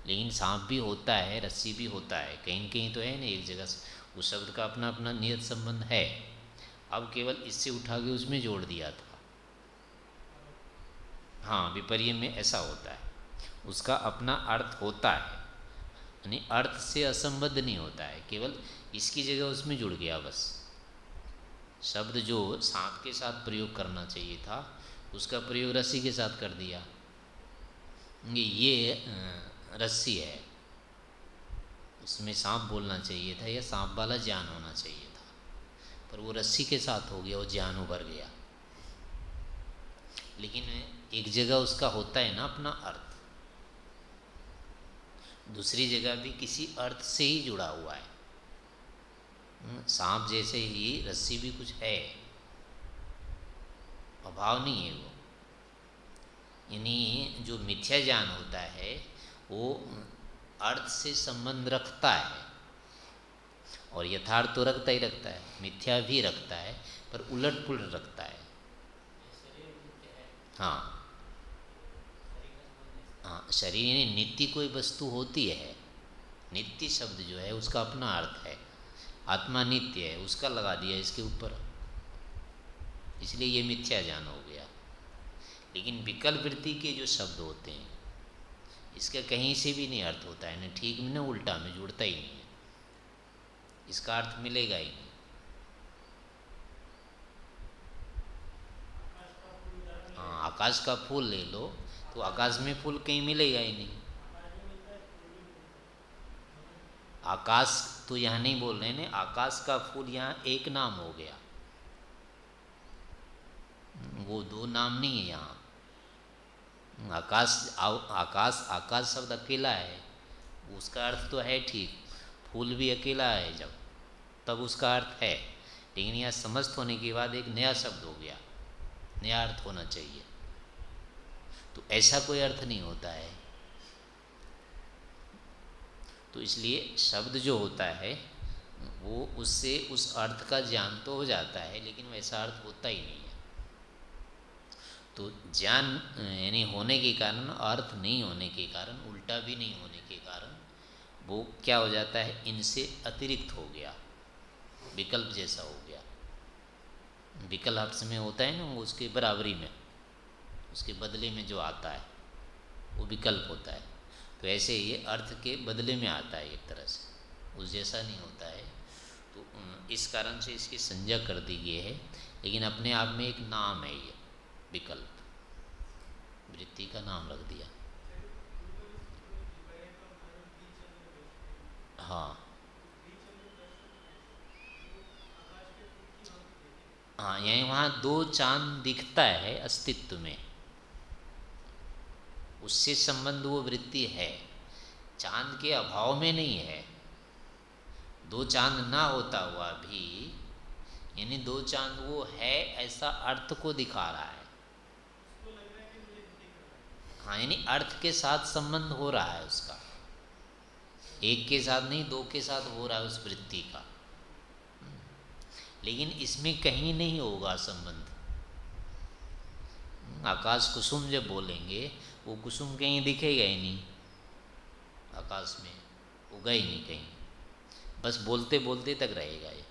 लेकिन सांप भी होता है, रस्सी भी होता है। कहीं कहीं तो है ना एक जगह उस शब्द का अपना अपना नियत संबंध है। अब केवल इससे उठा के उसमें जोड़ दिया था। हाँ विपर्य में ऐसा होता है। उसका अपना अर्थ होता है। यानी अर्थ से असंबद्ध नहीं होता है, केवल इसकी जगह उसमें जुड़ गया बस। शब्द जो सांप के साथ प्रयोग करना चाहिए था, उसका प्रयोग रस्सी के साथ कर दिया। ये रस्सी है। उसमें सांप बोलना चाहिए था या सांप वाला ज्ञान होना चाहिए था। पर वो रस्सी के साथ हो गया, वो ज्ञान उभर गया। लेकिन एक जगह उसका होता है ना अपना अर्थ। दूसरी जगह भी किसी अर्थ से ही जुड़ा हुआ है। हम्म, सांप जैसे ही रस्सी भी कुछ है। अभाव नहीं है वो। यानी जो मिथ्या ज्ञान होता है वो अर्थ से संबंध रखता है। और यथार्थ तो रखता ही रखता है मिथ्या भी रखता है पर उलट पुलट रखता है। हाँ। हाँ शरीर नित्य कोई वस्तु होती है, नित्य शब्द जो है, उसका अपना अर्थ है। आत्मा नित्य है, उसका लगा दिया इसके ऊपर। इसलिए ये मिथ्या ज्ञान हो गया। लेकिन विकल्प वृत्ति के जो शब्द होते हैं, इसका कहीं से भी नहीं अर्थ होता है, न ठीक में, न उल्टा में, जुड़ता ही नहीं है। इसका अर्थ मिलेगा ही नहीं। हाँ आकाश का फूल ले लो तो आकाश में फूल कहीं मिलेगा ही नहीं। आकाश तो यहाँ नहीं बोल रहे हैं आकाश का फूल यहाँ एक नाम हो गया। वो दो नाम नहीं है यहाँ। आकाश आकाश आकाश शब्द अकेला है। उसका अर्थ तो है ठीक, फूल भी अकेला है जब, तब उसका अर्थ है। लेकिन यहाँ समस्त होने के बाद एक नया शब्द हो गया। नया अर्थ होना चाहिए। तो ऐसा कोई अर्थ नहीं होता है। तो इसलिए शब्द जो होता है, वो उससे उस अर्थ का ज्ञान तो हो जाता है, लेकिन वैसा अर्थ होता ही नहीं है। तो ज्ञान, यानी होने के कारण, अर्थ नहीं होने के कारण, उल्टा भी नहीं होने के कारण, वो क्या हो जाता है, इनसे अतिरिक्त हो गया। विकल्प जैसा हो गया। विकल्प में होता है ना, उसके बराबरी में। उसके बदले में जो आता है, वो विकल्प होता है। तो ऐसे ये अर्थ के बदले में आता है एक तरह से। उस जैसा नहीं होता है। तो इस कारण से इसकी संज्ञा कर दी गई है। लेकिन अपने आप में एक नाम है ये, विकल्प। वृत्ति का नाम रख दिया। हाँ। हाँ यहीं वहाँ दो चाँद दिखता है अस्तित्व में। उससे संबंध वो वृत्ति है। चाँद के अभाव में नहीं है। दो चाँद ना होता हुआ भी, यानी दो चाँद वो है ऐसा अर्थ को दिखा रहा है। हाँ यानी अर्थ के साथ संबंध हो रहा है उसका। एक के साथ नहीं, दो के साथ हो रहा है उस वृत्ति का। लेकिन इसमें कहीं नहीं होगा संबंध। आकाश कुसुम जब बोलेंगे वो कुसुम कहीं दिखेगा ही नहीं। आकाश में उगा ही नहीं कहीं। बस बोलते बोलते तक रहेगा ये।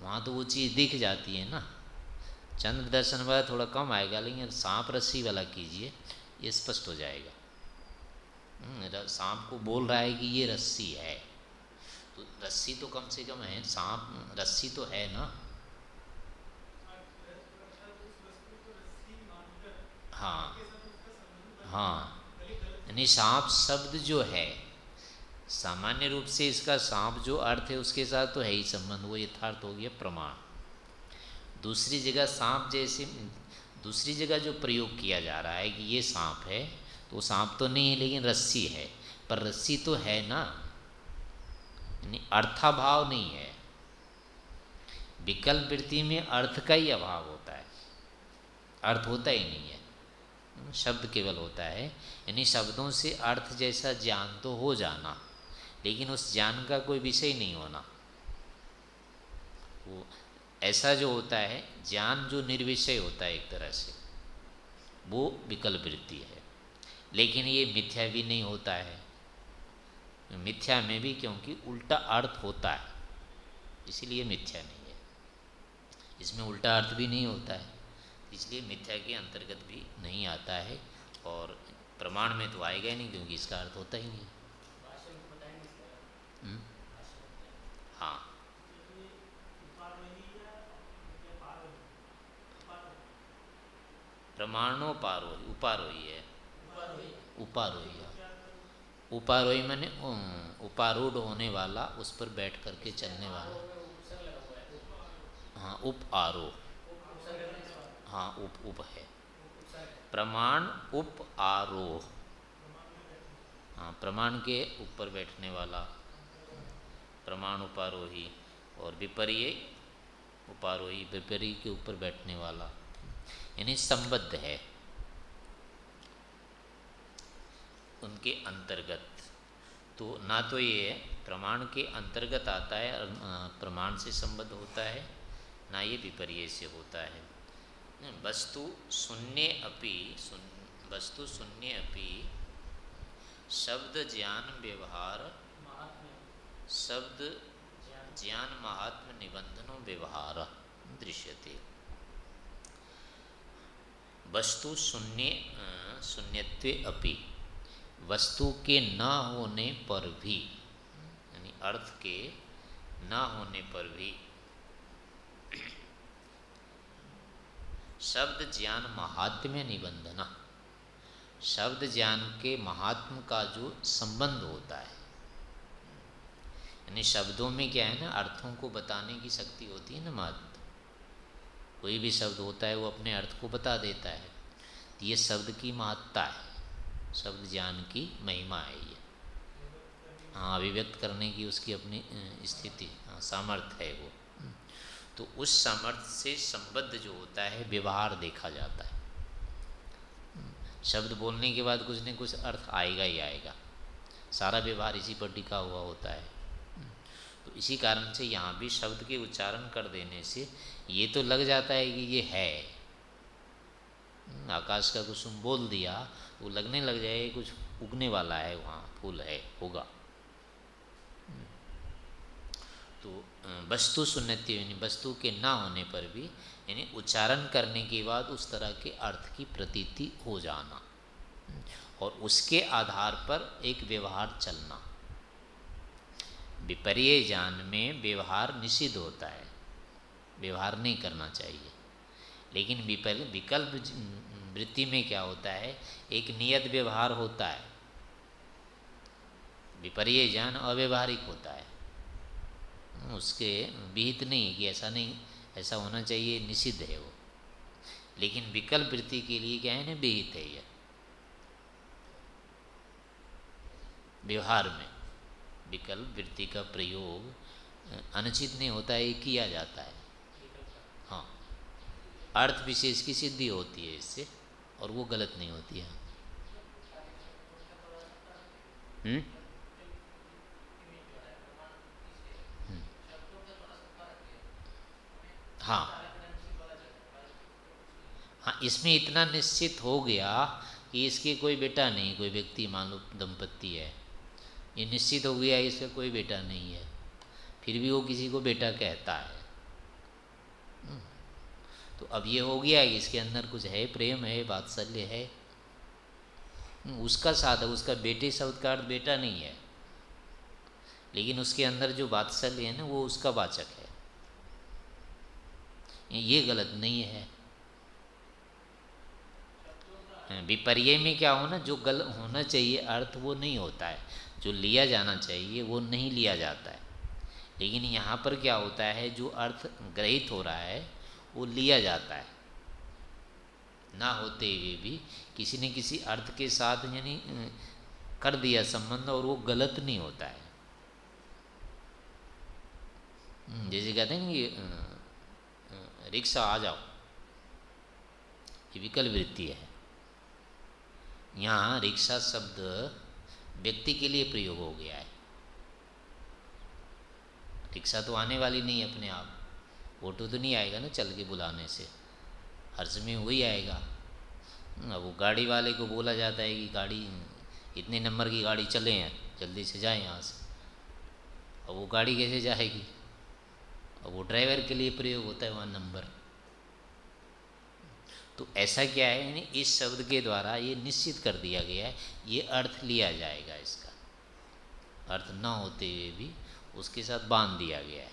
वहाँ तो वो चीज़ दिख जाती है ना। चंद्र दर्शन वाला थोड़ा कम आएगा लेकिन सांप रस्सी वाला कीजिए ये स्पष्ट हो जाएगा। हम्म, सांप को बोल रहा है कि ये रस्सी है। तो रस्सी तो कम से कम है सांप रस्सी तो है ना। हाँ। हाँ यानी सांप शब्द जो है, सामान्य रूप से इसका सांप जो अर्थ है, उसके साथ तो है ही संबंध, वो यथार्थ हो गया प्रमाण। दूसरी जगह सांप जैसे, दूसरी जगह जो प्रयोग किया जा रहा है कि ये सांप है तो सांप तो नहीं है, लेकिन रस्सी है। पर रस्सी तो है ना, यानी अर्थाभाव नहीं है। विकल्प वृत्ति में अर्थ का ही अभाव होता है। अर्थ होता ही नहीं है। शब्द केवल होता है, यानी शब्दों से अर्थ जैसा ज्ञान तो हो जाना, लेकिन उस ज्ञान का कोई विषय नहीं होना। वो ऐसा जो होता है, ज्ञान जो निर्विषय होता है एक तरह से, वो विकल्प वृत्ति है। लेकिन ये मिथ्या भी नहीं होता है। मिथ्या में भी क्योंकि उल्टा अर्थ होता है, इसीलिए मिथ्या नहीं है। इसमें उल्टा अर्थ भी नहीं होता है। इसलिए मिथ्या के अंतर्गत भी नहीं आता है और प्रमाण में तो आएगा ही नहीं क्योंकि इसका अर्थ होता ही नहीं हम्म? हाँ। प्रमाणोपारोही उपारोही है। उपारोही है। उपारोही मैंने उपारूढ़ होने वाला, उस पर बैठ करके चलने वाला। हाँ उप आरोह। हाँ उप उप है। प्रमाण उप आरोह। हाँ प्रमाण के ऊपर बैठने वाला प्रमाण उपारोही और विपर्य उपारोही, विपर्य के ऊपर बैठने वाला, यानी संबद्ध है। उनके अंतर्गत। तो ना तो ये प्रमाण के अंतर्गत आता है प्रमाण से संबद्ध होता है, ना ये विपर्य से होता है। वस्तु शून्य अपि वस्तु शून्य अपि, शब्द ज्ञान व्यवहार, शब्द ज्ञान महात्म निबंधनों व्यवहार दृश्यते। वस्तु शून्य शून्यत्वे अपि, वस्तु के न होने पर भी, यानी अर्थ के न होने पर भी शब्द ज्ञान महात्म्य निबंधना। शब्द ज्ञान के महात्म का जो संबंध होता है। यानी शब्दों में क्या है ना, अर्थों को बताने की शक्ति होती है ना महत्व। कोई भी शब्द होता है, वो अपने अर्थ को बता देता है। ये शब्द की महत्ता है। शब्द ज्ञान की महिमा है ये। हाँ अभिव्यक्त करने की उसकी अपनी स्थिति हाँ सामर्थ्य है वो। तो उस सामर्थ्य से संबद्ध जो होता है, व्यवहार देखा जाता है। शब्द बोलने के बाद कुछ न कुछ अर्थ आएगा ही आएगा। सारा व्यवहार इसी पर टिका हुआ होता है। तो इसी कारण से यहाँ भी शब्द के उच्चारण कर देने से ये तो लग जाता है कि ये है। आकाश का कुसुम बोल दिया, वो लगने लग जाए कुछ उगने वाला है, वहाँ फूल है, होगा तो वस्तु सुन्नति यानी वस्तु के ना होने पर भी, यानी उच्चारण करने के बाद उस तरह के अर्थ की प्रतीति हो जाना। और उसके आधार पर एक व्यवहार चलना। विपर्य ज्ञान में व्यवहार निषिद्ध होता है। व्यवहार नहीं करना चाहिए। लेकिन विकल्प वृत्ति में क्या होता है? एक नियत व्यवहार होता है। विपर्य ज्ञान अव्यवहारिक होता है। उसके विहित नहीं कि ऐसा नहीं, ऐसा होना चाहिए, निषिद्ध है वो। लेकिन विकल्प वृत्ति के लिए क्या है ना, विहित है यह व्यवहार में विकल्प वृत्ति का प्रयोग अनुचित नहीं होता है किया जाता है। हाँ। अर्थ विशेष की सिद्धि होती है इससे, और वो गलत नहीं होती, है। हम्म? हाँ। हाँ इसमें इतना निश्चित हो गया कि इसके कोई बेटा नहीं, कोई व्यक्ति मान लो दंपत्ति है। ये निश्चित हो गया इसका कोई बेटा नहीं है। फिर भी वो किसी को बेटा कहता है। हम्म। तो अब ये हो गया कि इसके अंदर कुछ है, प्रेम है, वात्सल्य है। उसका साधक, उसका बेटे शब्द का बेटा नहीं है। लेकिन उसके अंदर जो वात्सल्य है ना, वो उसका वाचक है। ये गलत नहीं है। विपर्य में क्या होना जो गल होना चाहिए अर्थ वो नहीं होता है। जो लिया जाना चाहिए वो नहीं लिया जाता है। लेकिन यहाँ पर क्या होता है जो अर्थ ग्रहित हो रहा है वो लिया जाता है। ना होते हुए भी किसी ने किसी अर्थ के साथ यानी कर दिया संबंध और वो गलत नहीं होता है। हम्म, जैसे कहते हैं कि रिक्शा आ जाओ। ये विकल्प वृत्ति है। यहाँ रिक्शा शब्द व्यक्ति के लिए प्रयोग हो गया है। रिक्शा तो आने वाली नहीं अपने आप। ऑटो तो नहीं आएगा ना चल के बुलाने से। हर समय वही आएगा। अब वो गाड़ी वाले को बोला जाता है कि गाड़ी, इतने नंबर की गाड़ी चले हैं, जल्दी से जाए यहाँ से। अब वो गाड़ी कैसे जाएगी? अब वो ड्राइवर के लिए प्रयोग होता है वहाँ नंबर। तो ऐसा क्या है यानी इस शब्द के द्वारा ये निश्चित कर दिया गया है ये अर्थ लिया जाएगा इसका। अर्थ न होते हुए भी उसके साथ बाँध दिया गया है।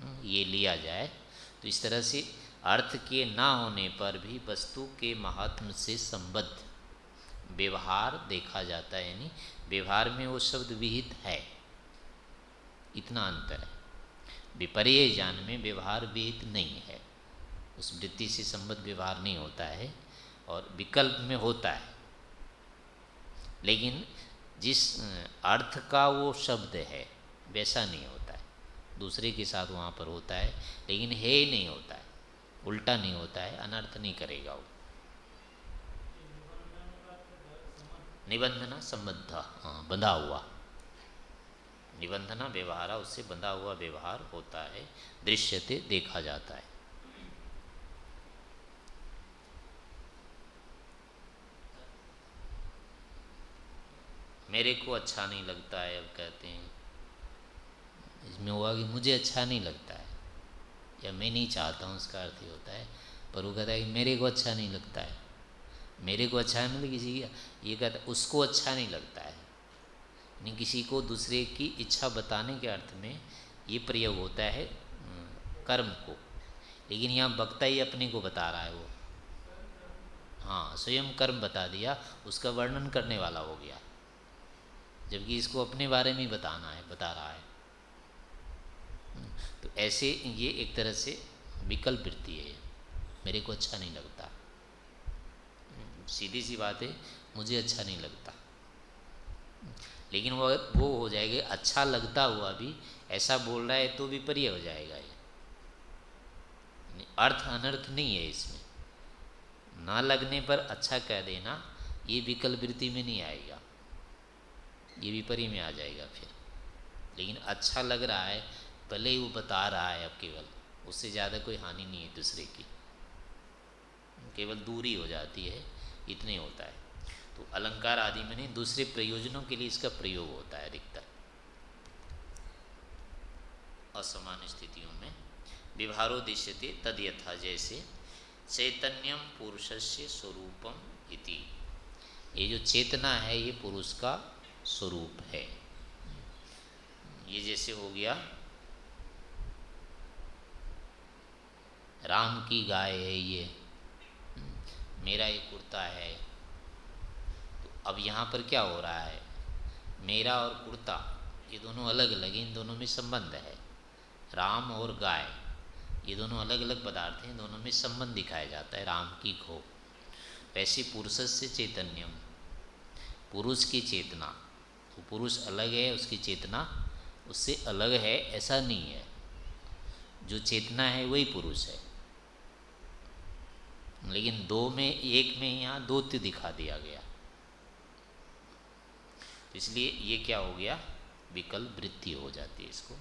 हम्म, ये लिया जाए। तो इस तरह से अर्थ के ना होने पर भी वस्तु के महात्म से संबद्ध व्यवहार देखा जाता है यानी व्यवहार में वो शब्द विहित है। इतना अंतर है। विपर्य ज्ञान में व्यवहार विहित नहीं है। उस वृत्ति से संबद्ध व्यवहार नहीं होता है और विकल्प में होता है। लेकिन जिस अर्थ का वो शब्द है, वैसा नहीं होता है। दूसरे के साथ वहाँ पर होता है, लेकिन है नहीं होता है। उल्टा नहीं होता है, अनर्थ नहीं करेगा वो। निबंधना संबद्ध हाँ बंधा हुआ। निबंधना व्यवहार, उससे बंधा हुआ व्यवहार होता है, दृश्यते देखा जाता है। मेरे को अच्छा नहीं लगता है, अब कहते हैं। इसमें हुआ कि मुझे अच्छा नहीं लगता है, या मैं नहीं चाहता हूँ, उसका अर्थ ही होता है। पर वो कहता है कि मेरे को अच्छा नहीं लगता है। मेरे को अच्छा है मतलब किसी ये कहता है, उसको अच्छा नहीं लगता है। नहीं किसी को दूसरे की इच्छा बताने के अर्थ में ये प्रयोग होता है कर्म को। लेकिन यहाँ वक्ता ही अपने को बता रहा है वो। हाँ स्वयं कर्म बता दिया, उसका वर्णन करने वाला हो गया। जबकि इसको अपने बारे में ही बताना है, बता रहा है। तो ऐसे ये एक तरह से विकल्प वृत्ति है। मेरे को अच्छा नहीं लगता। सीधी सी बात है, मुझे अच्छा नहीं लगता। लेकिन वो वो हो जाएगा अच्छा लगता हुआ भी, ऐसा बोल रहा है तो विपर्य हो जाएगा ये। अर्थ अनर्थ नहीं है इसमें। ना लगने पर अच्छा कह देना, ये विकल्प वृत्ति में नहीं आएगा। ये विपरी में आ जाएगा फिर। लेकिन अच्छा लग रहा है, भले ही वो बता रहा है अब केवल, उससे ज़्यादा कोई हानि नहीं है दूसरे की। केवल दूरी हो जाती है, इतने होता है। तो अलंकार आदि में नहीं, दूसरे प्रयोजनों के लिए इसका प्रयोग होता है अधिकतर। असमान स्थितियों में। व्यवहारोदिश्यते तद यथा, जैसे चैतन्यम पुरुष से स्वरूपम इति। ये जो चेतना है, ये पुरुष का स्वरूप है। ये जैसे हो गया, राम की गाय है ये। मेरा ये कुर्ता है। अब यहाँ पर क्या हो रहा है? मेरा और कुर्ता, ये दोनों अलग अलग इन दोनों में संबंध है। राम और गाय, ये दोनों अलग अलग पदार्थ हैं, दोनों में संबंध दिखाया जाता है, राम की खो वैसे पुरुष से चैतन्यम, पुरुष की चेतना वो पुरुष अलग है, उसकी चेतना उससे अलग है, ऐसा नहीं है। जो चेतना है, वही पुरुष है। लेकिन दो में, एक में यहाँ दो दिखा दिया गया। इसलिए ये क्या हो गया? विकल्प वृत्ति हो जाती है इसको।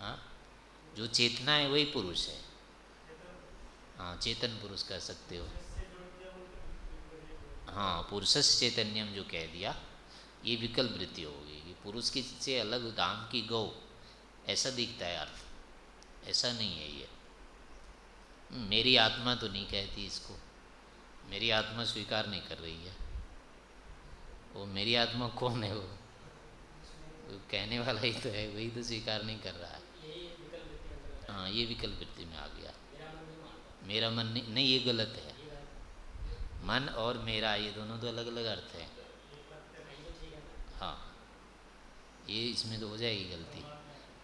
हाँ? जो चेतना है, वही पुरुष है। हाँ चेतन पुरुष कह सकते हो। हाँ पुरुष चैतन्यम जो कह दिया, ये विकल्प वृत्ति होगी कि पुरुष की से अलग दाम की गौ। ऐसा दिखता है अर्थ। ऐसा नहीं है ये। मेरी आत्मा तो नहीं कहती इसको। मेरी आत्मा स्वीकार नहीं कर रही है। वो मेरी आत्मा कौन है वो, कहने वाला ही तो है वही तो स्वीकार नहीं कर रहा है। हाँ ये विकल्प वृत्ति में आ गया। मेरा मन नहीं नहीं ये गलत है। मन और मेरा ये दोनों तो अलग अलग अर्थ हैं। हाँ ये इसमें तो हो जाएगी गलती।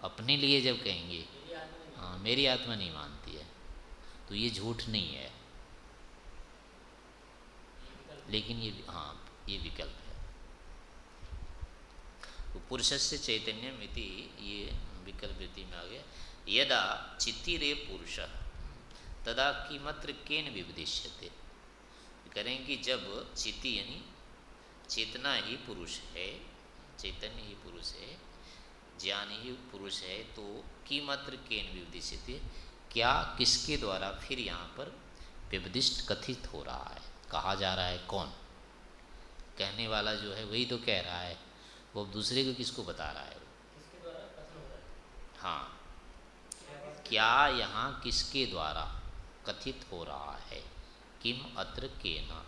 अपने लिए जब कहेंगे हाँ मेरी आत्मा नहीं मानती है तो ये झूठ नहीं है। लेकिन ये हाँ ये विकल्प पुरुष से चैतन्य मिति ये विकल्प वृत्ति में आ गया यदा चित्ती रे पुरुष, तदा किमत्र केन विपदिश्यते करें कि जब चिति यानी चेतना ही पुरुष है, चैतन्य ही पुरुष है, ज्ञान ही पुरुष है तो किमत्र केन विवदिशित क्या किसके द्वारा फिर यहाँ पर विवदिष्ट कथित हो रहा है? कहा जा रहा है कौन? कहने वाला जो है वही तो कह रहा है। वो दूसरे को किसको बता रहा है? वो हाँ। क्या यहाँ किसके द्वारा कथित हो रहा है? किम अत्र के न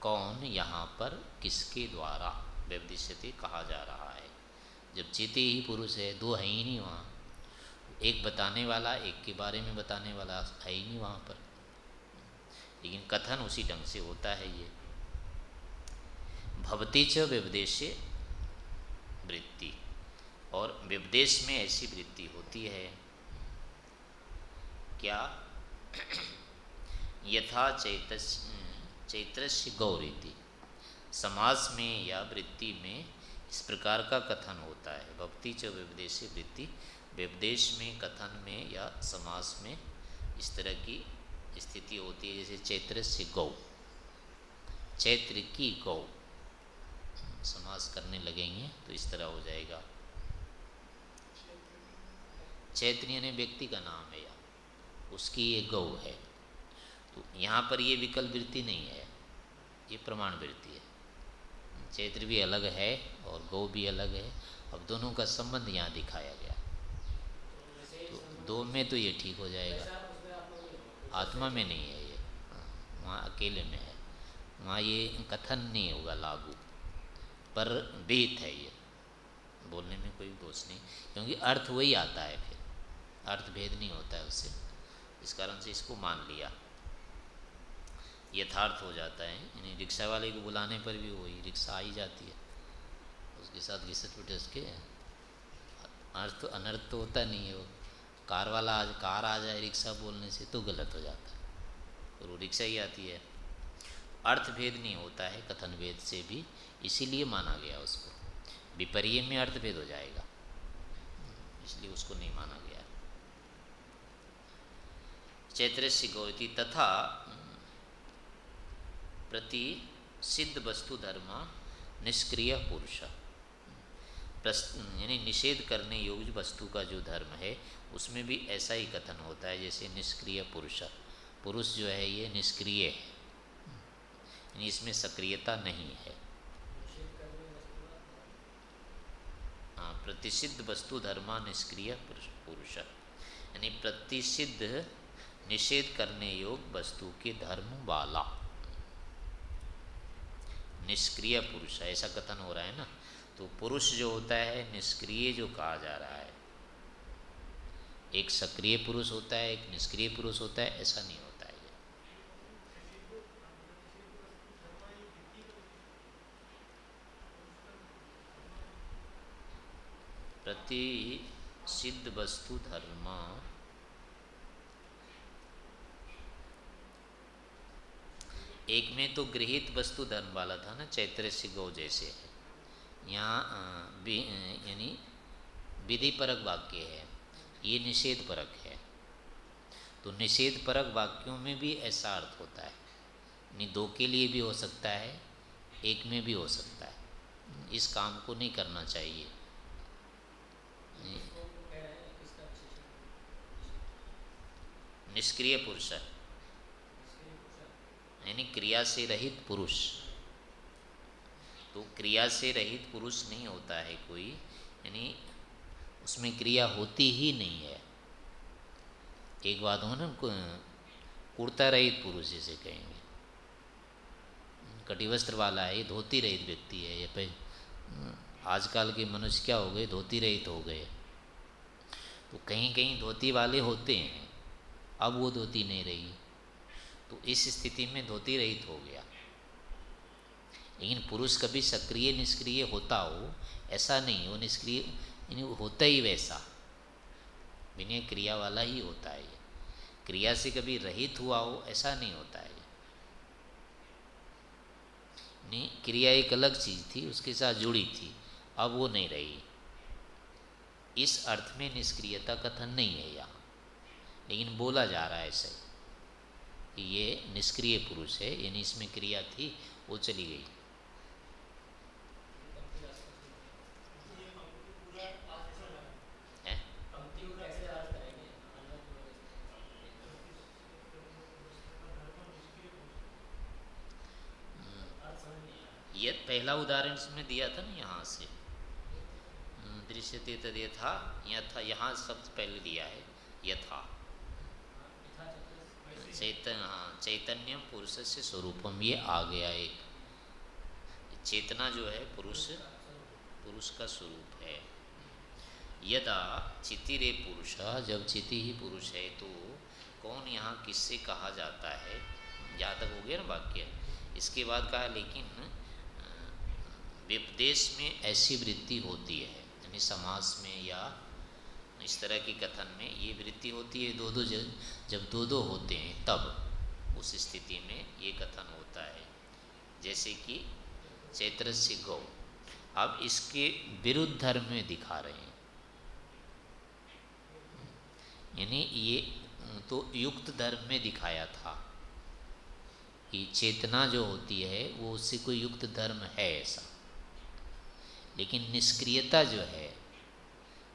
कौन यहाँ पर किसके द्वारा व्यवदिश्यते कहा जा रहा है? जब चेते ही पुरुष है, दो है ही नहीं वहाँ। एक बताने वाला, एक के बारे में बताने वाला है ही नहीं वहाँ पर। लेकिन कथन उसी ढंग से होता है ये। भवती च व्यवदेश्य वृत्ति। और व्यवदेश में ऐसी वृत्ति होती है, क्या? यथा चैतस चैत्रस्य गौरीति। समास में या वृत्ति में इस प्रकार का कथन होता है। भक्ति च व्यवदेशी वृत्ति। व्यवदेश में, कथन में या समास में इस तरह की स्थिति होती है, जैसे चैत्र से गौ। चैत्र की गौ। समास करने लगेंगे तो इस तरह हो जाएगा। चैत्र यानी व्यक्ति का नाम है या उसकी ये गौ है। तो यहाँ पर ये विकल्प वृत्ति नहीं है। ये प्रमाण वृत्ति है। चैत्र भी अलग है और गौ भी अलग है। अब दोनों का संबंध यहाँ दिखाया गया। तो दो में तो ये ठीक हो जाएगा। आत्मा में नहीं है ये। वहाँ अकेले में है। वहाँ ये कथन नहीं होगा लागू। पर वेद है ये। बोलने में कोई दोष नहीं, क्योंकि अर्थ वही आता है फिर। अर्थ भेद नहीं होता है उससे। इस कारण से इसको मान लिया। यथार्थ हो जाता है। यानी रिक्शा वाले को बुलाने पर भी वही रिक्शा आ ही जाती है। उसके साथ घिसट पिटस के अर्थ अनर्थ तो होता नहीं है वो। कार वाला आज, कार आ जाए रिक्शा बोलने से तो गलत हो जाता है। और वो रिक्शा ही आती है। अर्थ भेद नहीं होता है, कथन भेद से भी। इसीलिए माना गया उसको। विपर्य में अर्थ भेद हो जाएगा। इसलिए उसको नहीं माना गया। चैत्र से गौती तथा, प्रति सिद्ध वस्तु धर्म निष्क्रिय पुरुष। यानी निषेध करने योग्य वस्तु का जो धर्म है, उसमें भी ऐसा ही कथन होता है जैसे निष्क्रिय पुरुष। पुरुष जो है, ये निष्क्रिय है। इसमें सक्रियता नहीं है। हाँ प्रतिषिद्ध वस्तु धर्मा निष्क्रिय पुरुष यानी प्रतिषिद्ध निषेध करने योग वस्तु के धर्म वाला। निष्क्रिय पुरुष, ऐसा कथन हो रहा है ना? तो पुरुष जो होता है, निष्क्रिय जो कहा जा रहा है। एक सक्रिय पुरुष होता है, एक निष्क्रिय पुरुष होता है, ऐसा नहीं होता प्रति सिद्ध वस्तु धर्म। एक में तो गृहित वस्तु धर्म वाला था ना चैत्र से गौ जैसे है। यहाँ यानी विधि परक वाक्य है। ये निषेध परक है। तो निषेध परक वाक्यों में भी ऐसा अर्थ होता है। यानी दो के लिए भी हो सकता है, एक में भी हो सकता है। इस काम को नहीं करना चाहिए। निष्क्रिय पुरुष। यानी क्रिया से रहित पुरुष। तो क्रिया से रहित पुरुष नहीं होता है कोई। यानी उसमें क्रिया होती ही नहीं है। एक बात हो ना कुर्ता रहित पुरुष जिसे कहेंगे। कटिवस्त्र वाला है, धोती रहित व्यक्ति है, ये पे आजकल के मनुष्य क्या हो गए? धोती रहित हो गए। तो कहीं कहीं धोती वाले होते हैं। अब वो धोती नहीं रही। तो इस स्थिति में धोती रहित हो गया। लेकिन पुरुष कभी सक्रिय, निष्क्रिय होता हो, ऐसा नहीं वो निष्क्रिय होता ही वैसा। विनय क्रिया वाला ही होता है। क्रिया से कभी रहित हुआ हो, ऐसा नहीं होता है। नहीं, क्रिया एक अलग चीज़ थी, उसके साथ जुड़ी थी। अब वो नहीं रही। इस अर्थ में निष्क्रियता कथन नहीं है यहाँ। लेकिन बोला जा रहा है ऐसे कि ये निष्क्रिय पुरुष है यानी इसमें क्रिया थी, वो चली गई। ये पहला उदाहरण इसमें दिया था ना यहाँ से। दृश्यते तद यथा यथा, यहाँ शब्द पहले दिया है, यथा। चैतन्य हाँ चैतन्य पुरुष से स्वरूपम, ये आ गया एक। चेतना जो है, पुरुष पुरुष का स्वरूप है। यदा चितिरे पुरुष, जब चिति ही पुरुष है तो कौन यहाँ किससे कहा जाता है? जहाँ तक हो गया ना वाक्य? इसके बाद कहा, लेकिन विपदेश में ऐसी वृत्ति होती है। यानी समाज में या इस तरह की कथन में ये वृत्ति होती है, दो दो जब दो दो होते हैं, तब उस स्थिति में ये कथन होता है। जैसे कि चैत्र से गौ अब इसके विरुद्ध धर्म में दिखा रहे हैं। यानी ये तो युक्त धर्म में दिखाया था कि चेतना जो होती है, वो उससे कोई युक्त धर्म है ऐसा। लेकिन निष्क्रियता जो है,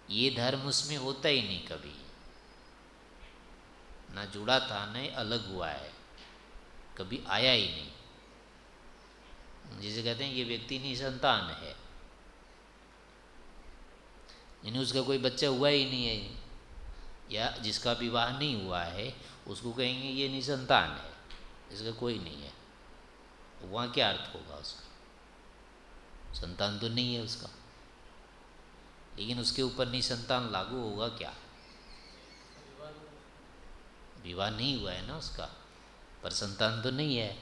ये धर्म उसमें होता ही नहीं कभी। ना जुड़ा था, न अलग हुआ है, कभी आया ही नहीं। जिसे कहते हैं, ये व्यक्ति निसंतान है। यानी उसका कोई बच्चा हुआ ही नहीं है, या जिसका विवाह नहीं हुआ है, उसको कहेंगे, ये निसंतान है, इसका कोई नहीं है। वहाँ क्या अर्थ होगा उसका? संतान तो नहीं है उसका। लेकिन उसके ऊपर नहीं संतान लागू होगा क्या? विवाह नहीं हुआ है ना उसका पर संतान तो नहीं है।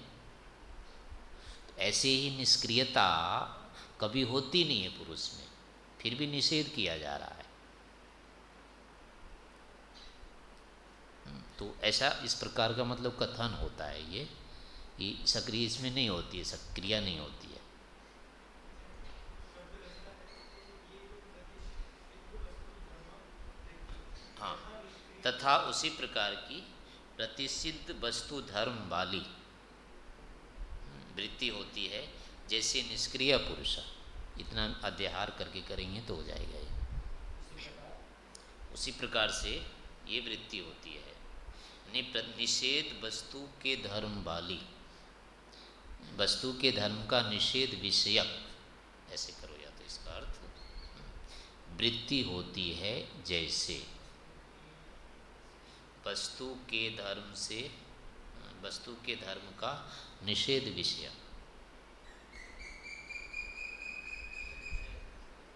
तो ऐसे ही निष्क्रियता कभी होती नहीं है पुरुष में फिर भी निषेध किया जा रहा है। हम्म, तो ऐसा इस प्रकार का मतलब कथन होता है ये कि सक्रिय इसमें नहीं होती है सक्रिया नहीं होती है। तथा उसी प्रकार की प्रतिसिद्ध वस्तु धर्म वाली वृत्ति होती है, जैसे निष्क्रिय पुरुष। इतना अध्याहार करके करेंगे तो हो जाएगा ये। उसी प्रकार से ये वृत्ति होती है। निषेध वस्तु के धर्म वाली। वस्तु के धर्म का निषेध विषयक। ऐसे करो या तो इसका अर्थ। वृत्ति होती है जैसे। वस्तु के धर्म से वस्तु के धर्म का निषेध विषय।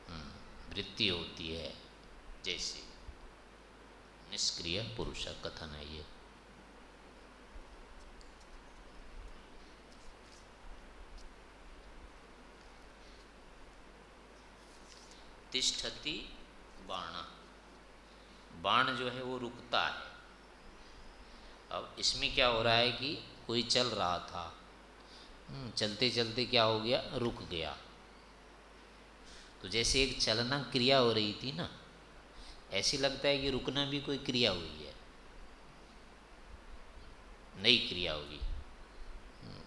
हम्म, वृत्ति होती है जैसे निष्क्रिय पुरुष कथन है ये। तिष्ठति बाण। बाण जो है वो रुकता है। अब इसमें क्या हो रहा है कि कोई चल रहा था। हम्म, चलते चलते क्या हो गया? रुक गया। तो जैसे एक चलना क्रिया हो रही थी ना ऐसे लगता है कि रुकना भी कोई क्रिया हुई है। नई क्रिया हुई हम्म,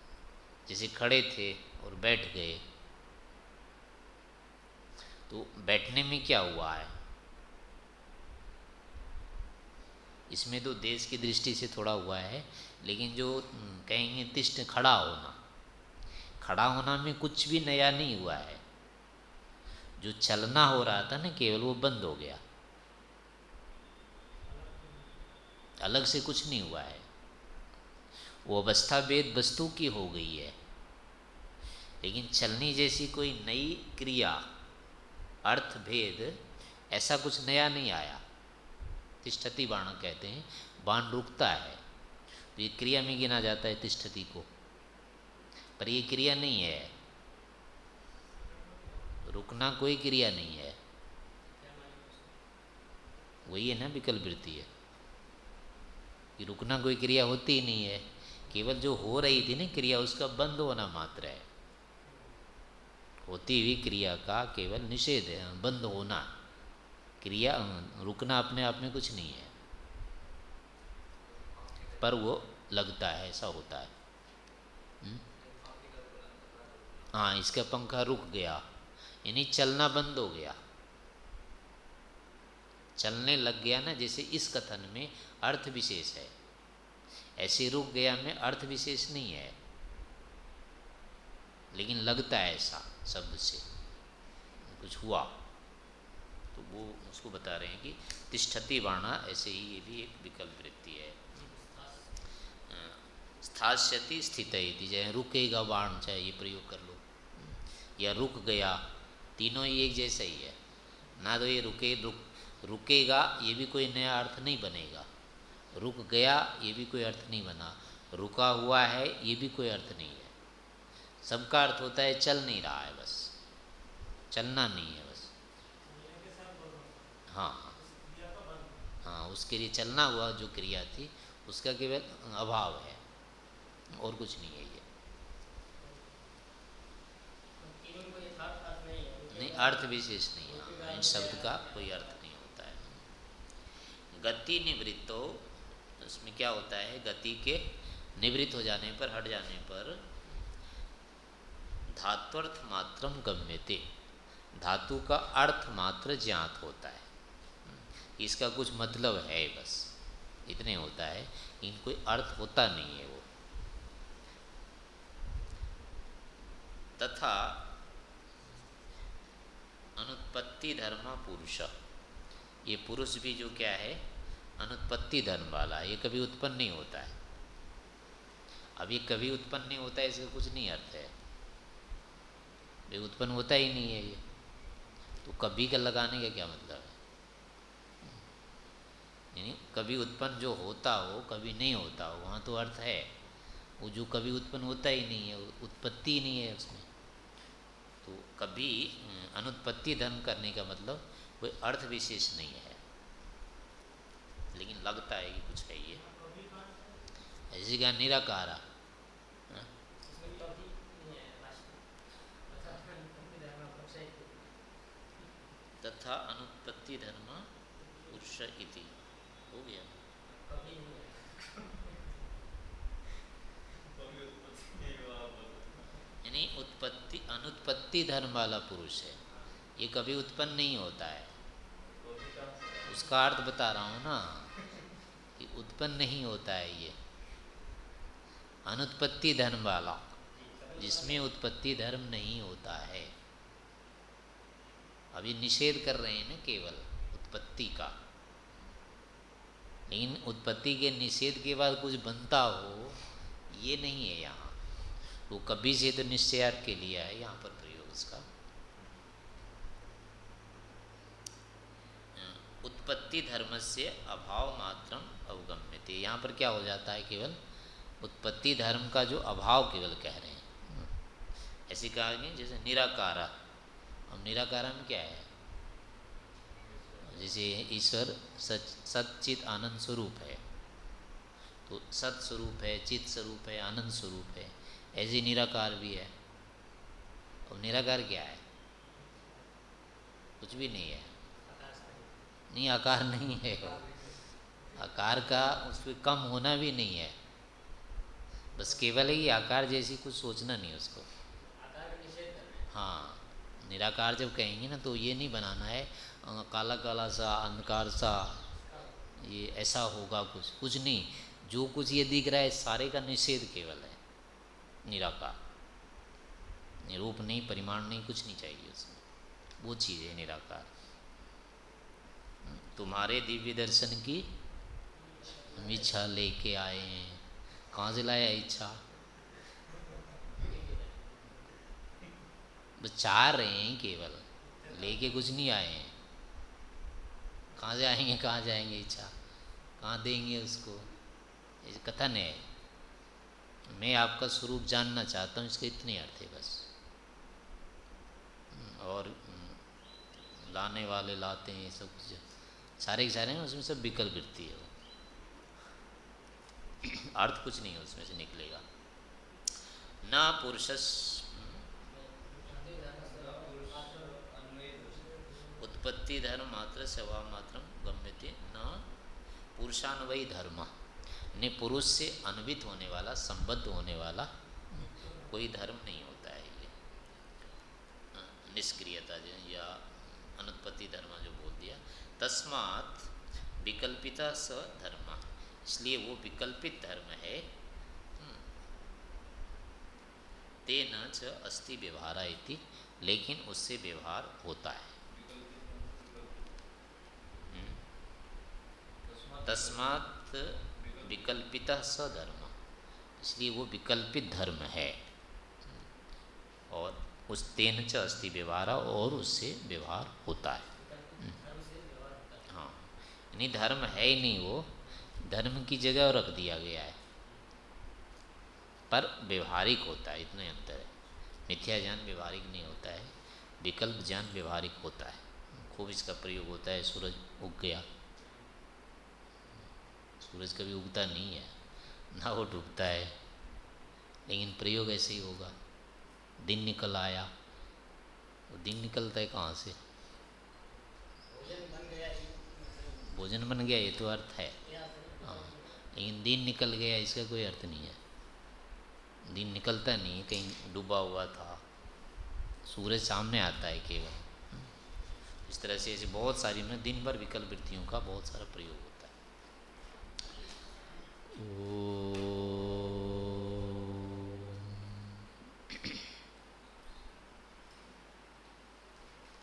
जैसे खड़े थे और बैठ गए। तो बैठने में क्या हुआ है? इसमें तो देश की दृष्टि से थोड़ा हुआ है, लेकिन जो कहेंगे तिष्ट खड़ा होना खड़ा होना में कुछ भी नया नहीं हुआ है। जो चलना हो रहा था ना, केवल वो बंद हो गया। अलग से कुछ नहीं हुआ है। वो अवस्था वेद वस्तु की हो गई है। लेकिन चलनी जैसी कोई नई क्रिया, अर्थ भेद, ऐसा कुछ नया नहीं आया। तिष्ठति बाण कहते हैं, बाण रुकता है। तो ये क्रिया में गिना जाता है तिष्ठति को। पर ये क्रिया नहीं है। रुकना कोई क्रिया नहीं है। वही है ना विकल्प वृत्ति है। कि रुकना कोई क्रिया होती ही नहीं है। केवल जो हो रही थी ना क्रिया, उसका बंद होना मात्र है। होती हुई क्रिया का केवल निषेध है, बंद होना। क्रिया, रुकना अपने आप में कुछ नहीं है। पर वो लगता है, ऐसा होता है। हम्म? हाँ इसका पंखा रुक गया। यानी चलना बंद हो गया। चलने लग गया ना, जैसे इस कथन में अर्थ विशेष है। ऐसे रुक गया में अर्थ विशेष नहीं है। लेकिन लगता है ऐसा, शब्द से। कुछ हुआ। तो वो उसको बता रहे हैं कि तिष्ठति वाणा, ऐसे ही ये भी एक विकल्प वृत्ति है। स्थास्यति स्थित ही चाहे रुकेगा वाण, चाहे ये प्रयोग कर लो। या रुक गया, तीनों ही एक जैसा ही है। ना तो ये रुके, रुक, रुकेगा, ये भी कोई नया अर्थ नहीं बनेगा। रुक गया, ये भी कोई अर्थ नहीं बना। रुका हुआ है, ये भी कोई अर्थ नहीं है। सबका अर्थ होता है, चल नहीं रहा है बस। चलना नहीं है बस। हाँ हाँ। हाँ उसके लिए चलना हुआ जो क्रिया थी, उसका केवल अभाव है। और कुछ नहीं है ये। नहीं, अर्थ विशेष नहीं है। इन शब्द का कोई अर्थ नहीं होता है। गति निवृत्तो उसमें क्या होता है? गति के निवृत्त हो जाने पर, हट जाने पर धात्वर्थ मात्रम गम्यते। धातु का अर्थ मात्र ज्ञात होता है। इसका कुछ मतलब है बस। इतने होता है इन कोई अर्थ होता नहीं है वो। तथा अनुत्पत्ति धर्म पुरुष। ये पुरुष भी जो क्या है, अनुत्पत्ति धर्म वाला, ये कभी उत्पन्न नहीं होता है। अब ये कभी उत्पन्न नहीं होता है, इसका कुछ नहीं अर्थ है। उत्पन्न होता ही नहीं है ये। तो कभी का लगाने का क्या मतलब है? यानी कभी उत्पन्न जो होता हो, कभी नहीं होता हो, वहाँ तो अर्थ है। वो जो कभी उत्पन्न होता ही नहीं है, उत्पत्ति ही नहीं है उसमें। तो कभी अनुत्पत्ति धर्म करने का मतलब कोई अर्थ विशेष नहीं है। लेकिन लगता है कि कुछ है ये। ऐसी का निराकारा? हाँ? तथा अनुत्पत्ति धर्म पुरुष इति हो गया यानी उत्पत्ति, अनुत्पत्ति धर्म वाला पुरुष है। ये कभी उत्पन्न नहीं होता है। उसका अर्थ बता रहा हूँ ना, कि उत्पन्न नहीं होता है ये। अनुत्पत्ति धर्म वाला, जिसमें उत्पत्ति धर्म नहीं होता है। अभी निषेध कर रहे हैं ना केवल उत्पत्ति का। लेकिन उत्पत्ति के निषेध के बाद कुछ बनता हो, ये नहीं है यहाँ। वो कभी से तो निश्चय के लिए है यहाँ पर प्रयोग उसका उत्पत्ति धर्म से अभाव मात्रम अवगम्य थे यहाँ पर क्या हो जाता है केवल? उत्पत्ति धर्म का जो अभाव केवल कह रहे हैं। ऐसी कहा जैसे निराकारा। अब निराकारा में क्या है? जैसे ईश्वर सच सचित आनंद स्वरूप है। तो सत स्वरूप है, चित स्वरूप है, आनंद स्वरूप है। ऐसे निराकार भी है। और निराकार क्या है? कुछ भी नहीं है। नहीं, आकार नहीं है। आकार का उस पर कम होना भी नहीं है। बस केवल ही आकार जैसी कुछ सोचना नहीं उसको। हाँ निराकार जब कहेंगे ना तो ये नहीं बनाना है काला काला सा, अंधकार सा, ये ऐसा होगा कुछ। कुछ नहीं। जो कुछ ये दिख रहा है, सारे का निषेध केवल है। निराकार। निरूप नहीं, परिमाण नहीं, कुछ नहीं चाहिए उसमें। वो चीज़ है निराकार। तुम्हारे दिव्य दर्शन की हम इच्छा लेके आए हैं। कहाँ से लाया इच्छा? बस चाह रहे हैं केवल, लेके कुछ नहीं आए हैं। कहाँ से आएँगे, कहाँ जाएँगे इच्छा? कहाँ देंगे उसको? ये कथन है। मैं आपका स्वरूप जानना चाहता हूँ, इसके इतने अर्थ है बस। और लाने वाले लाते हैं सब कुछ। सारे के सारे हैं, उसमें सब विकल्प गिरती है वो। अर्थ कुछ नहीं है, उसमें से निकलेगा। न पुरुष उत्पत्ति धर्म मात्र सेवा मात्र गम्यते, न पुरुषान्वयी धर्म। ने पुरुष से अन्वित होने वाला संबद्ध होने वाला कोई धर्म नहीं होता है ये। निष्क्रियता जो या अनुत्पत्ति धर्म जो बोल दिया। तस्मात विकल्पिता स धर्म इसलिए वो विकल्पित धर्म है। तेन च अस्थि व्यवहारा इति लेकिन उससे व्यवहार होता है। तस्मात् विकल्पित सधर्म। इसलिए वो विकल्पित धर्म है। और उस तेन च अस्थि व्यवहार और उससे व्यवहार होता है। हाँ यानी धर्म है ही नहीं वो। धर्म की जगह रख दिया गया है। पर व्यवहारिक होता है, इतना अंतर है। मिथ्या ज्ञान व्यवहारिक नहीं होता है। विकल्प ज्ञान व्यवहारिक होता है। खूब इसका प्रयोग होता है, सूरज उग गया। सूरज कभी उगता नहीं है। ना वो डूबता है, लेकिन प्रयोग ऐसे ही होगा। दिन निकल आया, वो दिन निकलता है कहाँ से? भोजन बन गया, ये तो अर्थ है। हाँ लेकिन दिन निकल गया, इसका कोई अर्थ नहीं है। दिन निकलता नहीं, कहीं डूबा हुआ था। सूरज सामने आता है केवल। इस तरह से ऐसे बहुत सारी में दिन भर विकल्प वृत्तियों का बहुत सारा प्रयोग। oh